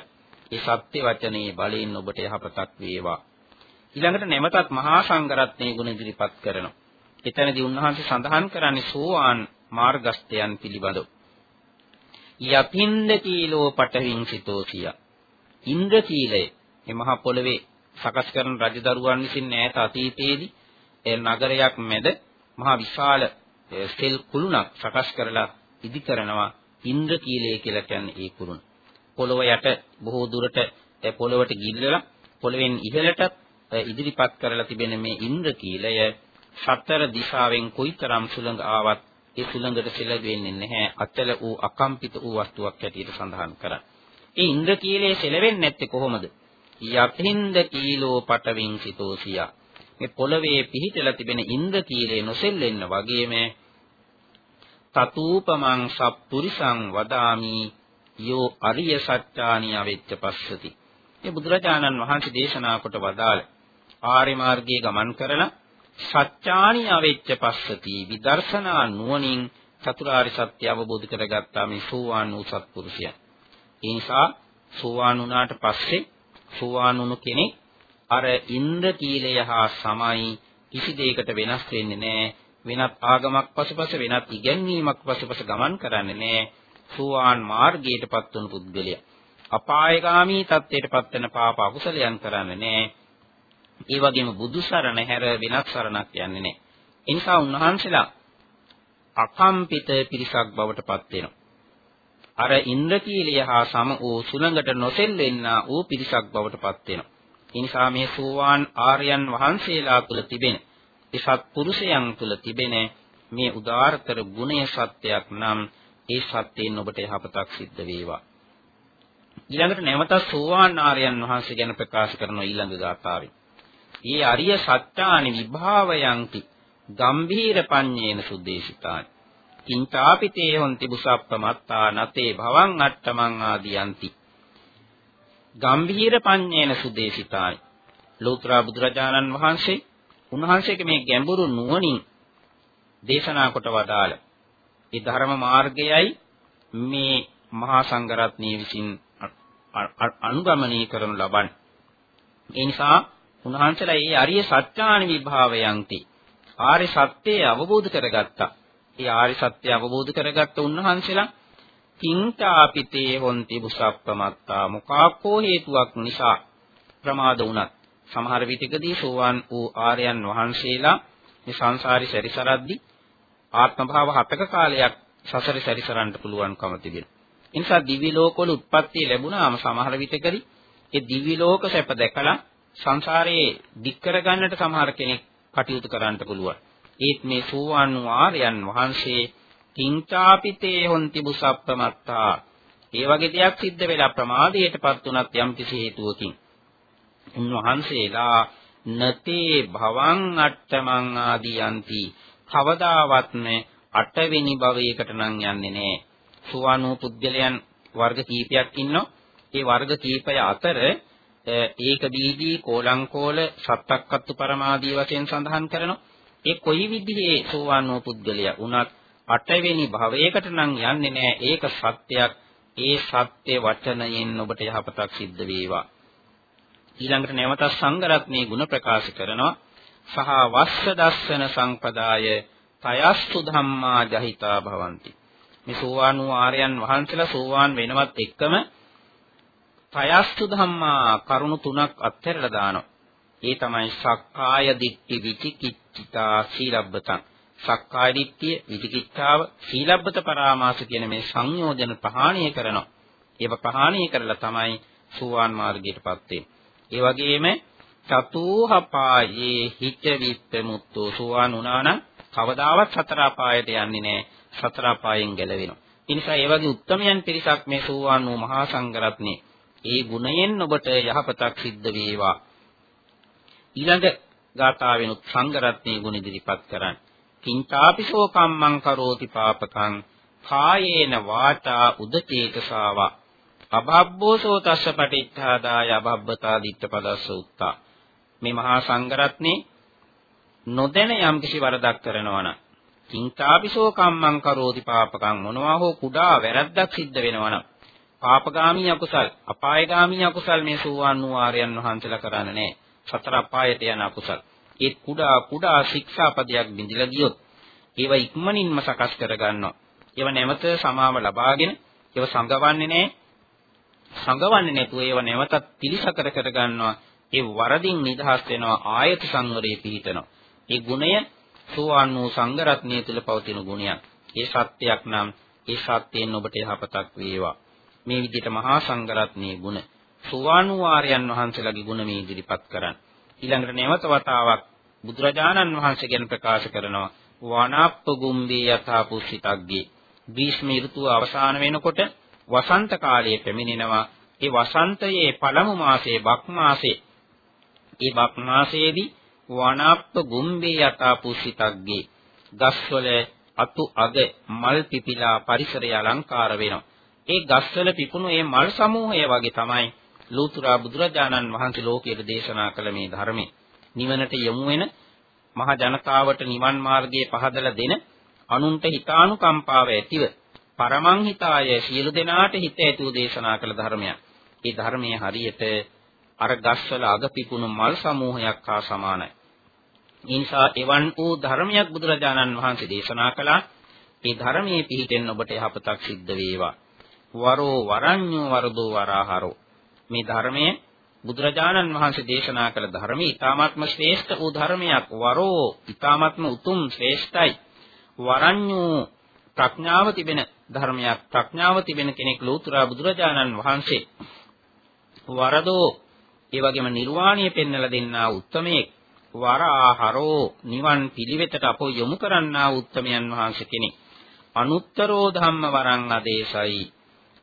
ඒ සත්‍ය වචනේ බලයෙන් ඔබට යහපතක් වේවා. ඊළඟට නැමතත් මහා සංඝරත්නයේ ගුණ ඉදිරිපත් කරනවා. එතනදී උන්වහන්සේ සඳහන් කරන්නේ සෝවාන් මාර්ගස්තයන් පිළිබඳව. යතින්ද කීලෝ පටවින් සිතෝසිය. ඉන්ද්‍ර කීලය මේ මහ පොළවේ සකස් කරන රජදරුවන් විසින් ඈත අතීතයේදී ඒ නගරයක් මැද මහ විශාල සෙල් කුළුණක් සකස් කරලා ඉදි කරනවා ඉන්ද්‍ර කීලය කියලා කියන්නේ ඒ කුළුණ. පොළොව යට බොහෝ දුරට පොළොවට ගිල්ලලා පොළවෙන් ඉහළට ඉදිරිපත් කරලා තිබෙන මේ ඉන්ද්‍ර කීලය සතර දිශාවෙන් කොයිතරම් සුළඟ ආවත් ඒ සුළඟට සෙලවෙන්නේ නැහැ අතල වූ අකම්පිත වූ වස්තුවක් හැටියට සඳහන් කරා. ඒ ඉන්ද්‍ර කීලයේ සෙලවෙන්නේ නැත්තේ කොහොමද? යතින්ද කීලෝ පටවින් සිතෝසියා. මේ පොළවේ පිහිටලා තිබෙන ඉන්ද්‍ර කීලේ නොසෙල්ලෙන්න වගේම තතූපමං සප්පුරිසං වදාමි යෝ අරිය සත්‍යානි අවෙච්ච පස්සති. මේ බුදුරජාණන් වහන්සේ දේශනා කොට වදාළ ආර්ය මාර්ගයේ ගමන් කරලා සත්‍යානි අවෙච්ච පස්සති විදර්ශනා නුවණින් චතුරාර්ය සත්‍ය අවබෝධ කරගත්තා මේ සෝවාන් වූ සත්පුරුෂයා. ඒ නිසා සෝවාන් වුණාට පස්සේ සෝවාන් වුණු කෙනෙක් අර ඉන්ද්‍ර කීලය හා සමයි කිසි දෙයකට වෙනස් වෙන්නේ නැහැ. වෙනත් ආගමක් පසුපස වෙනත් ඉගැන්වීමක් පසුපස ගමන් කරන්නේ නැහැ. සෝවාන් මාර්ගයටපත් වුණු පුද්ගලයා. අපායගාමී තත්ත්වයටපත් වෙන පාප අකුසලයන් කරන්නේ නැහැ. ඒ වගේම බුදු සරණ හැර වෙනත් සරණක් යන්නේ නැහැ. ඒ නිසා උන්වහන්සේලා අකම්පිත පිරිසක් බවට පත් වෙනවා. අර ඉන්ද්‍රකීලිය හා සම වූ සුළඟට නොසෙල්වෙන්නා වූ පිරිසක් බවට පත් වෙනවා. ඒ නිසා මේ සෝවාන් ආර්යයන් වහන්සේලා තුල තිබෙන ඒ සත්පුරුෂයන් තුල තිබෙන මේ උදාාරතර ගුණය සත්‍යයක් නම් ඒ සත්‍යයෙන් ඔබට යහපතක් සිද්ධ වේවා. ඊළඟට නැවතත් සෝවාන් ආර්යයන් වහන්සේ ගැන ප්‍රකාශ කරන ඊළඟ ගාථාවේ. "ඊ අරිය සත්‍යානි විභාවයන්ති ගම්භීර පඤ්ඤේන සුදේශිතානි කිංචාපිතේ හොන්ති බුසප්පමත්තා නතේ භවං අට්ඨමං ආදියන්ති. ගම්භීර පඤ්ඤේන සුදේශිතානි ලෝතර බුදුරජාණන් වහන්සේ උන්වහන්සේගේ මේ ගැඹුරු නුවණින් දේශනා කොට වදාළ ඒ ධර්ම මාර්ගයයි මේ මහා සංඝරත්නය විසින් අනුගමනය කරනු ලබන්නේ. ඒ නිසා උන්වහන්සේලා මේ අරිය සත්‍යානි විභාවයන්ති ආර්ය සත්‍යය අවබෝධ කරගත්තා. ඒ ආර්ය සත්‍ය අවබෝධ කරගත්ත උන්වහන්සේලා කිංතාපිතේ හොන්ති බුසප්පමත්තා මොකාකෝ හේතුවක් නිසා ප්‍රමාද වුණත් සමහර විටකදී සෝවාන් වූ ආර්යයන් වහන්සේලා මේ සංසාරي සැරිසරද්දී ආත්ම භාව හතක කාලයක් සසර සැරිසරන්න පුළුවන්කම තිබෙනවා. ඒ නිසා දිවි ලෝකවල උත්පත්ති ලැබුණාම සමහර විටකදී ඒ දිවි ලෝක සැප දැකලා සංසාරයේ දික් කරගන්නට සමහර කෙනෙක් කටයුතු කරන්න පුළුවන්. ඒත් මේ සෝවාන් වූ ආර්යයන් වහන්සේ කිංචාපිතේ හොන්ති බුසප්පමත්තා. ඒ වගේ දෙයක් සිද්ධ වෙලා ප්‍රමාදයටපත් උනත් යම් කිසි හේතුවකින්. උන්වහන්සේලා නතේ භවං අට්ඨමං ආදියන්ති කවදාවත්ම අටවෙනි භවයකට නම් යන්නේ නැහැ. සෝවාන් වූ පුද්ගලයන් වර්ග කීපයක් ඉන්නවා. ඒ වර්ග කීපය අතර ඒක බීජී කෝලංකෝල සත්තක්කත්තු පරමාදී වශයෙන් සඳහන් කරනවා. ඒ කොයි විදිහේ සෝවාන් වූ පුද්ගලයා වුණත් අටවෙනි භවයකට නම් යන්නේ නැහැ. ඒක සත්‍යයක්. ඒ සත්‍ය වචනයෙන් ඔබට යහපතක් සිද්ධ වේවා. ඊළඟට නැවත සංඝරත්නයේ ගුණ ප්‍රකාශ කරනවා. සහ වස්ස දස්සන සංපදාය තයස්තු ධම්මා ජහිතා භවಂತಿ. මේ සෝවාන් වූ ආර්යයන් වහන්සේලා සෝවාන් වෙනවත් එක්කම තයස්තු ධම්මා කරුණු තුනක් අත්හැරලා දානවා. ඒ තමයි සක්කාය දිට්ඨි විචිකිච්ඡා සීලබ්බතං. සක්කාය දිට්ඨිය විචිකිච්ඡාව සීලබ්බත පරාමාස කියන මේ සංයෝජන ප්‍රහාණය කරනවා. ඒව ප්‍රහාණය කරලා තමයි සුවාන් මාර්ගයටපත් වෙන්නේ. ඒ වගේම චතුහපායේ හිත විත්තමුත්තෝ සුවාන් උනානම් කවදාවත් සතර අපායට යන්නේ නැහැ. සතර අපායෙන් ගැලවෙනවා. ඒ නිසා ඒ වගේ උත්තමයන් පිරිසක් මේ සෝවාන් වූ මහා සංඝරත්නේ ඒ ගුණයෙන් ඔබට යහපතක් සිද්ධ වේවා. ඊළඟ ගාථාවෙනුත් සංඝරත්නයේ ගුණ ඉදිරිපත් කරන්න. කිංචාපිසෝ කම්මං කරෝති පාපකං කායේන වාචා උදචේතසාවා අභබ්බෝසෝ තස්ස පටිච්චාදාය අභබ්බතා දිට්ඨපදස්ස උත්තා මේ මහා සංඝරත්නේ නොදැන යම්කිසි වරදක් කරනවා නම් කිංචාපිසෝ කම්මං කරෝති පාපකං මොනවා හෝ කුඩා වැරද්දක් සිද්ධ වෙනවා නම් පාපගාමී අකුසල්, අපායගාමී අකුසල් මේ සෝවාන් වූ ආර්යයන් වහන්සේලා කරන්නේ නැහැ. සතර අපායට යන අකුසල්. ඒ කුඩා කුඩා ශික්ෂාපදයක් බිඳිලා ගියොත් ඒව ඉක්මනින්ම සකස් කරගන්නවා. ඒව නැවත සමාව ලබාගෙන ඒව සංගවන්නේ නැහැ. සංගවන්නේ නැතුව ඒව නැවතත් පිළිසකර කරගන්නවා. ඒ වරදින් නිදහස් වෙනවා ආයත සංවරයේ පිහිටනවා. ඒ ගුණය සෝවාන් වූ සංඝ රත්නය තුල පවතින ගුණයක්. ඒ සත්‍යයක් නම් ඒ සත්‍යයෙන් ඔබට යහපතක් වේවා. මේ විදිහට මහා සංඝරත්නයේ ගුණ. සෝවාන් වූ ආර්යයන් වහන්සේලාගේ ගුණ මේ ඉදිරිපත් කරන්න. ඊළඟට නැවත වතාවක් බුදුරජාණන් වහන්සේ ගැන ප්‍රකාශ කරනවා. වනාප්ප ගුම්බේ යථා පුස්සිතග්ගේ. ග්‍රීෂ්ම ඍතුව අවසාන වෙනකොට වසන්ත කාලයේ පැමිණෙනවා. ඒ වසන්තයේ පළමු මාසයේ බක් මාසයේ ඒ බක් මාසයේදී වනාප්ප ගුම්බේ යථා පුස්සිතග්ගේ. ගස්වල අතු අග මල් පිපිලා පරිසරය අලංකාර වෙනවා. ඒ ගස්වල පිපුණු ඒ මල් සමූහය වගේ තමයි ලෝතුරා බුදුරජාණන් වහන්සේ ලෝකයට දේශනා කළ මේ ධර්මයේ. නිවනට යොමු වෙන මහ ජනතාවට නිවන් මාර්ගයේ පහදලා දෙන අනුන්ට හිතානුකම්පාව ඇතිව පරමං හිතාය සියලු දෙනාට හිත ඇතුව දේශනා කළ ධර්මයක්. ඒ ධර්මයේ හරියට අර ගස්වල අග පිපුණු මල් සමූහයක් හා සමානයි. ඒ නිසා එවන් වූ ධර්මයක් බුදුරජාණන් වහන්සේ දේශනා කළා. ඒ ධර්මයේ පිහිටෙන් ඔබට යහපතක් සිද්ධ වේවා. වරෝ වරඤ්ඤෝ වරදෝ වරාහරෝ. මේ ධර්මයේ බුදුරජාණන් වහන්සේ දේශනා කළ ධර්මයේ ඊ타ත්ම ශ්‍රේෂ්ඨ වූ ධර්මයක්. වරෝ ඊ타ත්ම උතුම් ශ්‍රේෂ්ඨයි. වරඤ්ඤෝ ප්‍රඥාව තිබෙන ධර්මයක්. ප්‍රඥාව තිබෙන කෙනෙක් ලෝතුරා බුදුරජාණන් වහන්සේ. වරදෝ ඒ වගේම නිර්වාණය පෙන්වලා දෙන්නා උත්තමයේ වරාහරෝ නිවන් පිළිවෙතට අපෝ යොමු කරන්නා උත්තමයන් වහන්සේ කෙනෙක්. අනුත්තරෝ ධම්ම වරං ආදේශයි.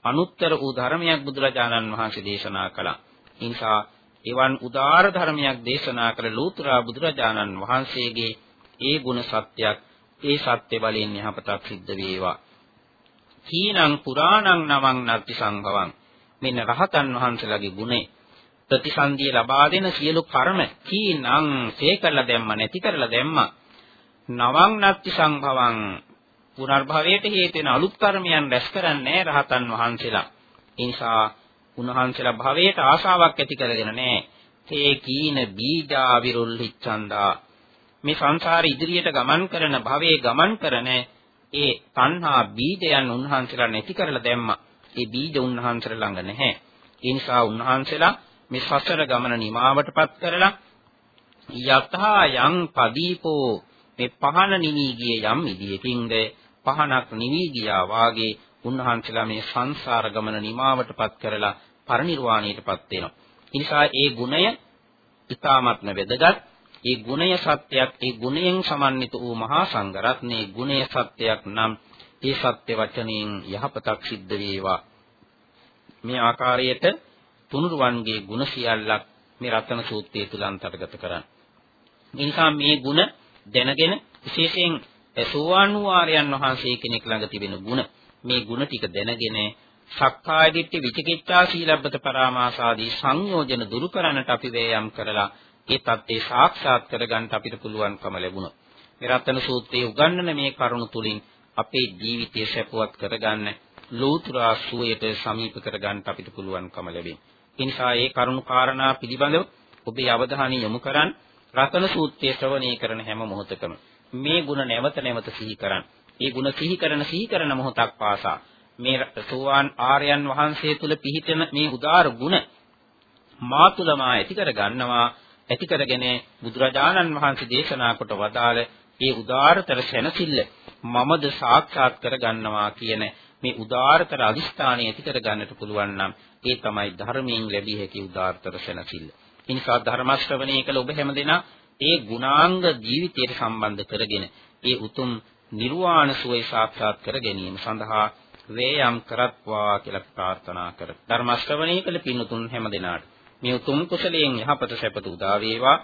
අනුත්තර වූ ධර්මයක් බුදුරජාණන් වහන්සේ දේශනා කළා. ඒ නිසා එවන් උදාාර ධර්මයක් දේශනා කළ ලෝතුරා බුදුරජාණන් වහන්සේගේ ඒ ගුණ සත්‍යයක් ඒ සත්‍ය බලයෙන් යහපතක් සිද්ධ වේවා. කීනං පුරාණං නමං නත්ති සංභවං මෙන්න රහතන් වහන්සේලාගේ ගුණේ ප්‍රතිසන්දිය ලබා දෙන සියලු කර්ම කීනං සේ කරලා දැම්ම නැති කරලා දැම්ම නවං නත්ති සංභවං පුනර්භවයට හේතු වෙන අලුත් කර්මයන් රැස් කරන්නේ රහතන් වහන්සේලා. ඒ නිසා උන්වහන්සේලා භවයට ආශාවක් ඇති කරගෙන නැහැ. තේ කීන බීජා විරුල්හිච්ඡන්දා මේ සංසාර ඉදිරියට ගමන් කරන භවයේ ගමන් කරන ඒ තණ්හා බීජයන් උන්වහන්සේලා නැති කරලා දැම්මා. ඒ බීජ උන්වහන්සේලා ළඟ නැහැ. ඒ නිසා උන්වහන්සේලා මේ සසර ගමන නිමාවටපත් කරලා යතහා යං පදීපෝ මේ පහන නිවි ගියේ යම් විදියකින්ද පහනක් නිවි ගියා වාගේ උන්වහන්සේලා මේ සංසාර ගමන නිමාවටපත් කරලා පරිණිරවාණයටපත් වෙනවා. ඒ නිසා ඒ ගුණය ඊ타ත්ම වැදගත්. ඒ ගුණය සත්‍යයක්, ඒ ගුණයෙන් සමන්විත වූ මහා සංඝරත්නයේ ගුණය සත්‍යයක් නම් ඒ සත්‍ය වචනයෙන් යහපතක් සිද්ධ වේවා. මේ ආකාරයට තුනුරුවන්ගේ ගුණ සියල්ලක් මේ රතන සූත්‍රය තුල අන්තර්ගත කරන්නේ. ඒ නිසා මේ ගුණ දැනගෙන විශේෂයෙන් සෝවාන් වූ ආර්යයන් වහන්සේ කෙනෙක් ළඟ තිබෙන ගුණ මේ ගුණ ටික දැනගෙන සක්කාය දිට්ඨි විචිකිච්ඡා සීලබ්බත පරාමාසාදී සංයෝජන දුරු කරන්නට අපි වේයම් කරලා ඒ தත්ත්වේ සාක්ෂාත් කරගන්න අපිට පුළුවන්කම ලැබුණා. මේ රතන සූත්‍රයේ උගන්වන මේ කරුණු තුලින් අපේ ජීවිතය සැපවත් කරගන්න ලෝතුරා සුවයට සමීප කරගන්න අපිට පුළුවන්කම ලැබෙනවා. ඒ නිසා ඒ කරුණු කාරණා පිළිබඳව ඔබේ අවධානය යොමු කරන් රතන සූත්‍රයේ ශ්‍රවණය කරන හැම මොහොතකම මේ ಗುಣ නැවත නැවත සිහි කරන්. ඒ ಗುಣ සිහි කරන සිහි කරන මොහොතක් පාසා මේ සෝවාන් ආර්යයන් වහන්සේ තුල පිහිටන මේ උදාර ගුණ මා තුලමා ඇති කර ගන්නවා ඇති කරගෙන බුදුරජාණන් වහන්සේ දේශනා කොට වදාළ ඒ උදාරතර සැනසille මමද සාක්ෂාත් කර ගන්නවා කියන මේ උදාාරතර අදිස්ථානය ඇති කර ගන්නට පුළුවන් නම් ඒ තමයි ධර්මයෙන් ලැබිය හැකි උදාාරතර සැනසෙල්ල. ඒ නිසා ධර්ම ශ්‍රවණය කළ ඔබ හැමදෙනා ඒ ගුණාංග ජීවිතයට සම්බන්ධ කරගෙන ඒ උතුම් නිර්වාණ සුවය සාක්ෂාත් කර ගැනීම සඳහා වේයම් කරත්වා කියලා ප්‍රාර්ථනා කර ධර්ම ශ්‍රවණය කළ පින්තුන් හැමදෙනාට මේ උතුම් කුසලයෙන් යහපත සැපත උදා වේවා.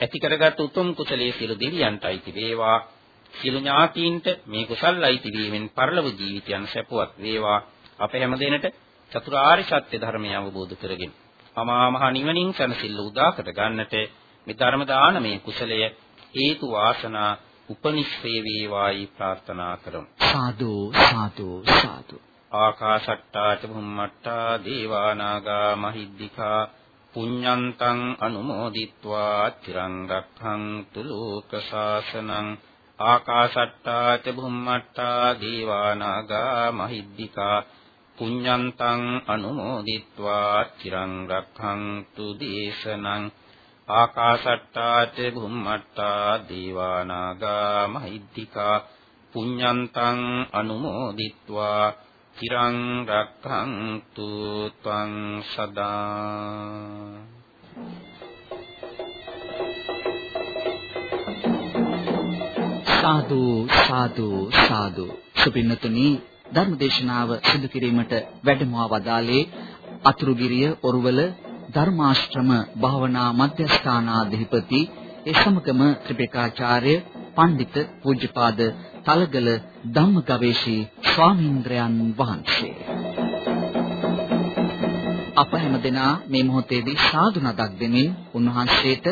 ඇති කරගත් උතුම් කුසලයේ සියලු දෙවියන්ටයි වේවා. සියලු ඥාතීන්ට මේ කුසල් අයිති වීමෙන් පරලොව ජීවිතයන් සැපවත් වේවා. අප හැම දිනට චතුරාර්ය සත්‍ය ධර්මය අවබෝධ කරගෙන අමා මහ නිවනින් සැනසෙල්ල උදා කර ගන්නට මේ ධර්ම දානමය කුසලය හේතු වාසනා උපනිශ්‍රේ වේවායි ප්‍රාර්ථනා කරමු. සාදු සාදු සාදු. ආකාශට්ටා ච බුම්මට්ටා දේවා නාග මහිද්దికා පුඤ්ඤන්තං අනුමෝදිත්වා තිරං රක්ඛන්තු ලෝක ශාසනං ආකාශට්ටා ච බුම්මට්ටා දේවා නාග මහිද්దికා පුඤ්ඤන්තං අනුමෝදිත්වා තිරං රක්ඛන්තු දේශනං ආකාශට්ටා ච භුම්මට්ටා දීවානාගා මහිද්దికා පුඤ්ඤන්තං අනුමෝදිත්වා චිරං රක්ඛන්තු ත්වං සදා සාදු සාදු සාදු. සුපින්නතුනි ධර්මදේශනාව සිදු කිරීමට වැඩමවා වදාලේ අතුරුගිරිය ඔරුවල ධර්මාශ්‍රම භාවනා මධ්‍යස්ථානාධිපති ඒ සමගම ත්‍රිපිටකාචාර්ය පඬිත පූජ්‍යපාද තලගල ධම්මගවේෂී ස්වාමීන්ද්‍රයන් වහන්සේ. අප හැමදෙනා මේ මොහොතේදී සාදු නදක් දෙමින් උන්වහන්සේට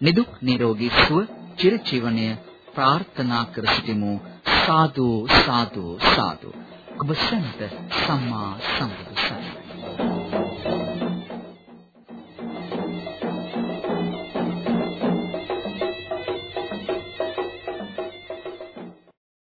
නිදුක් නිරෝගී සුව චිරජීවනය ප්‍රාර්ථනා කර සිටිමු. සාදු සාදු සාදු. ඔබ සැමට සම්මා සම්බුද්ධ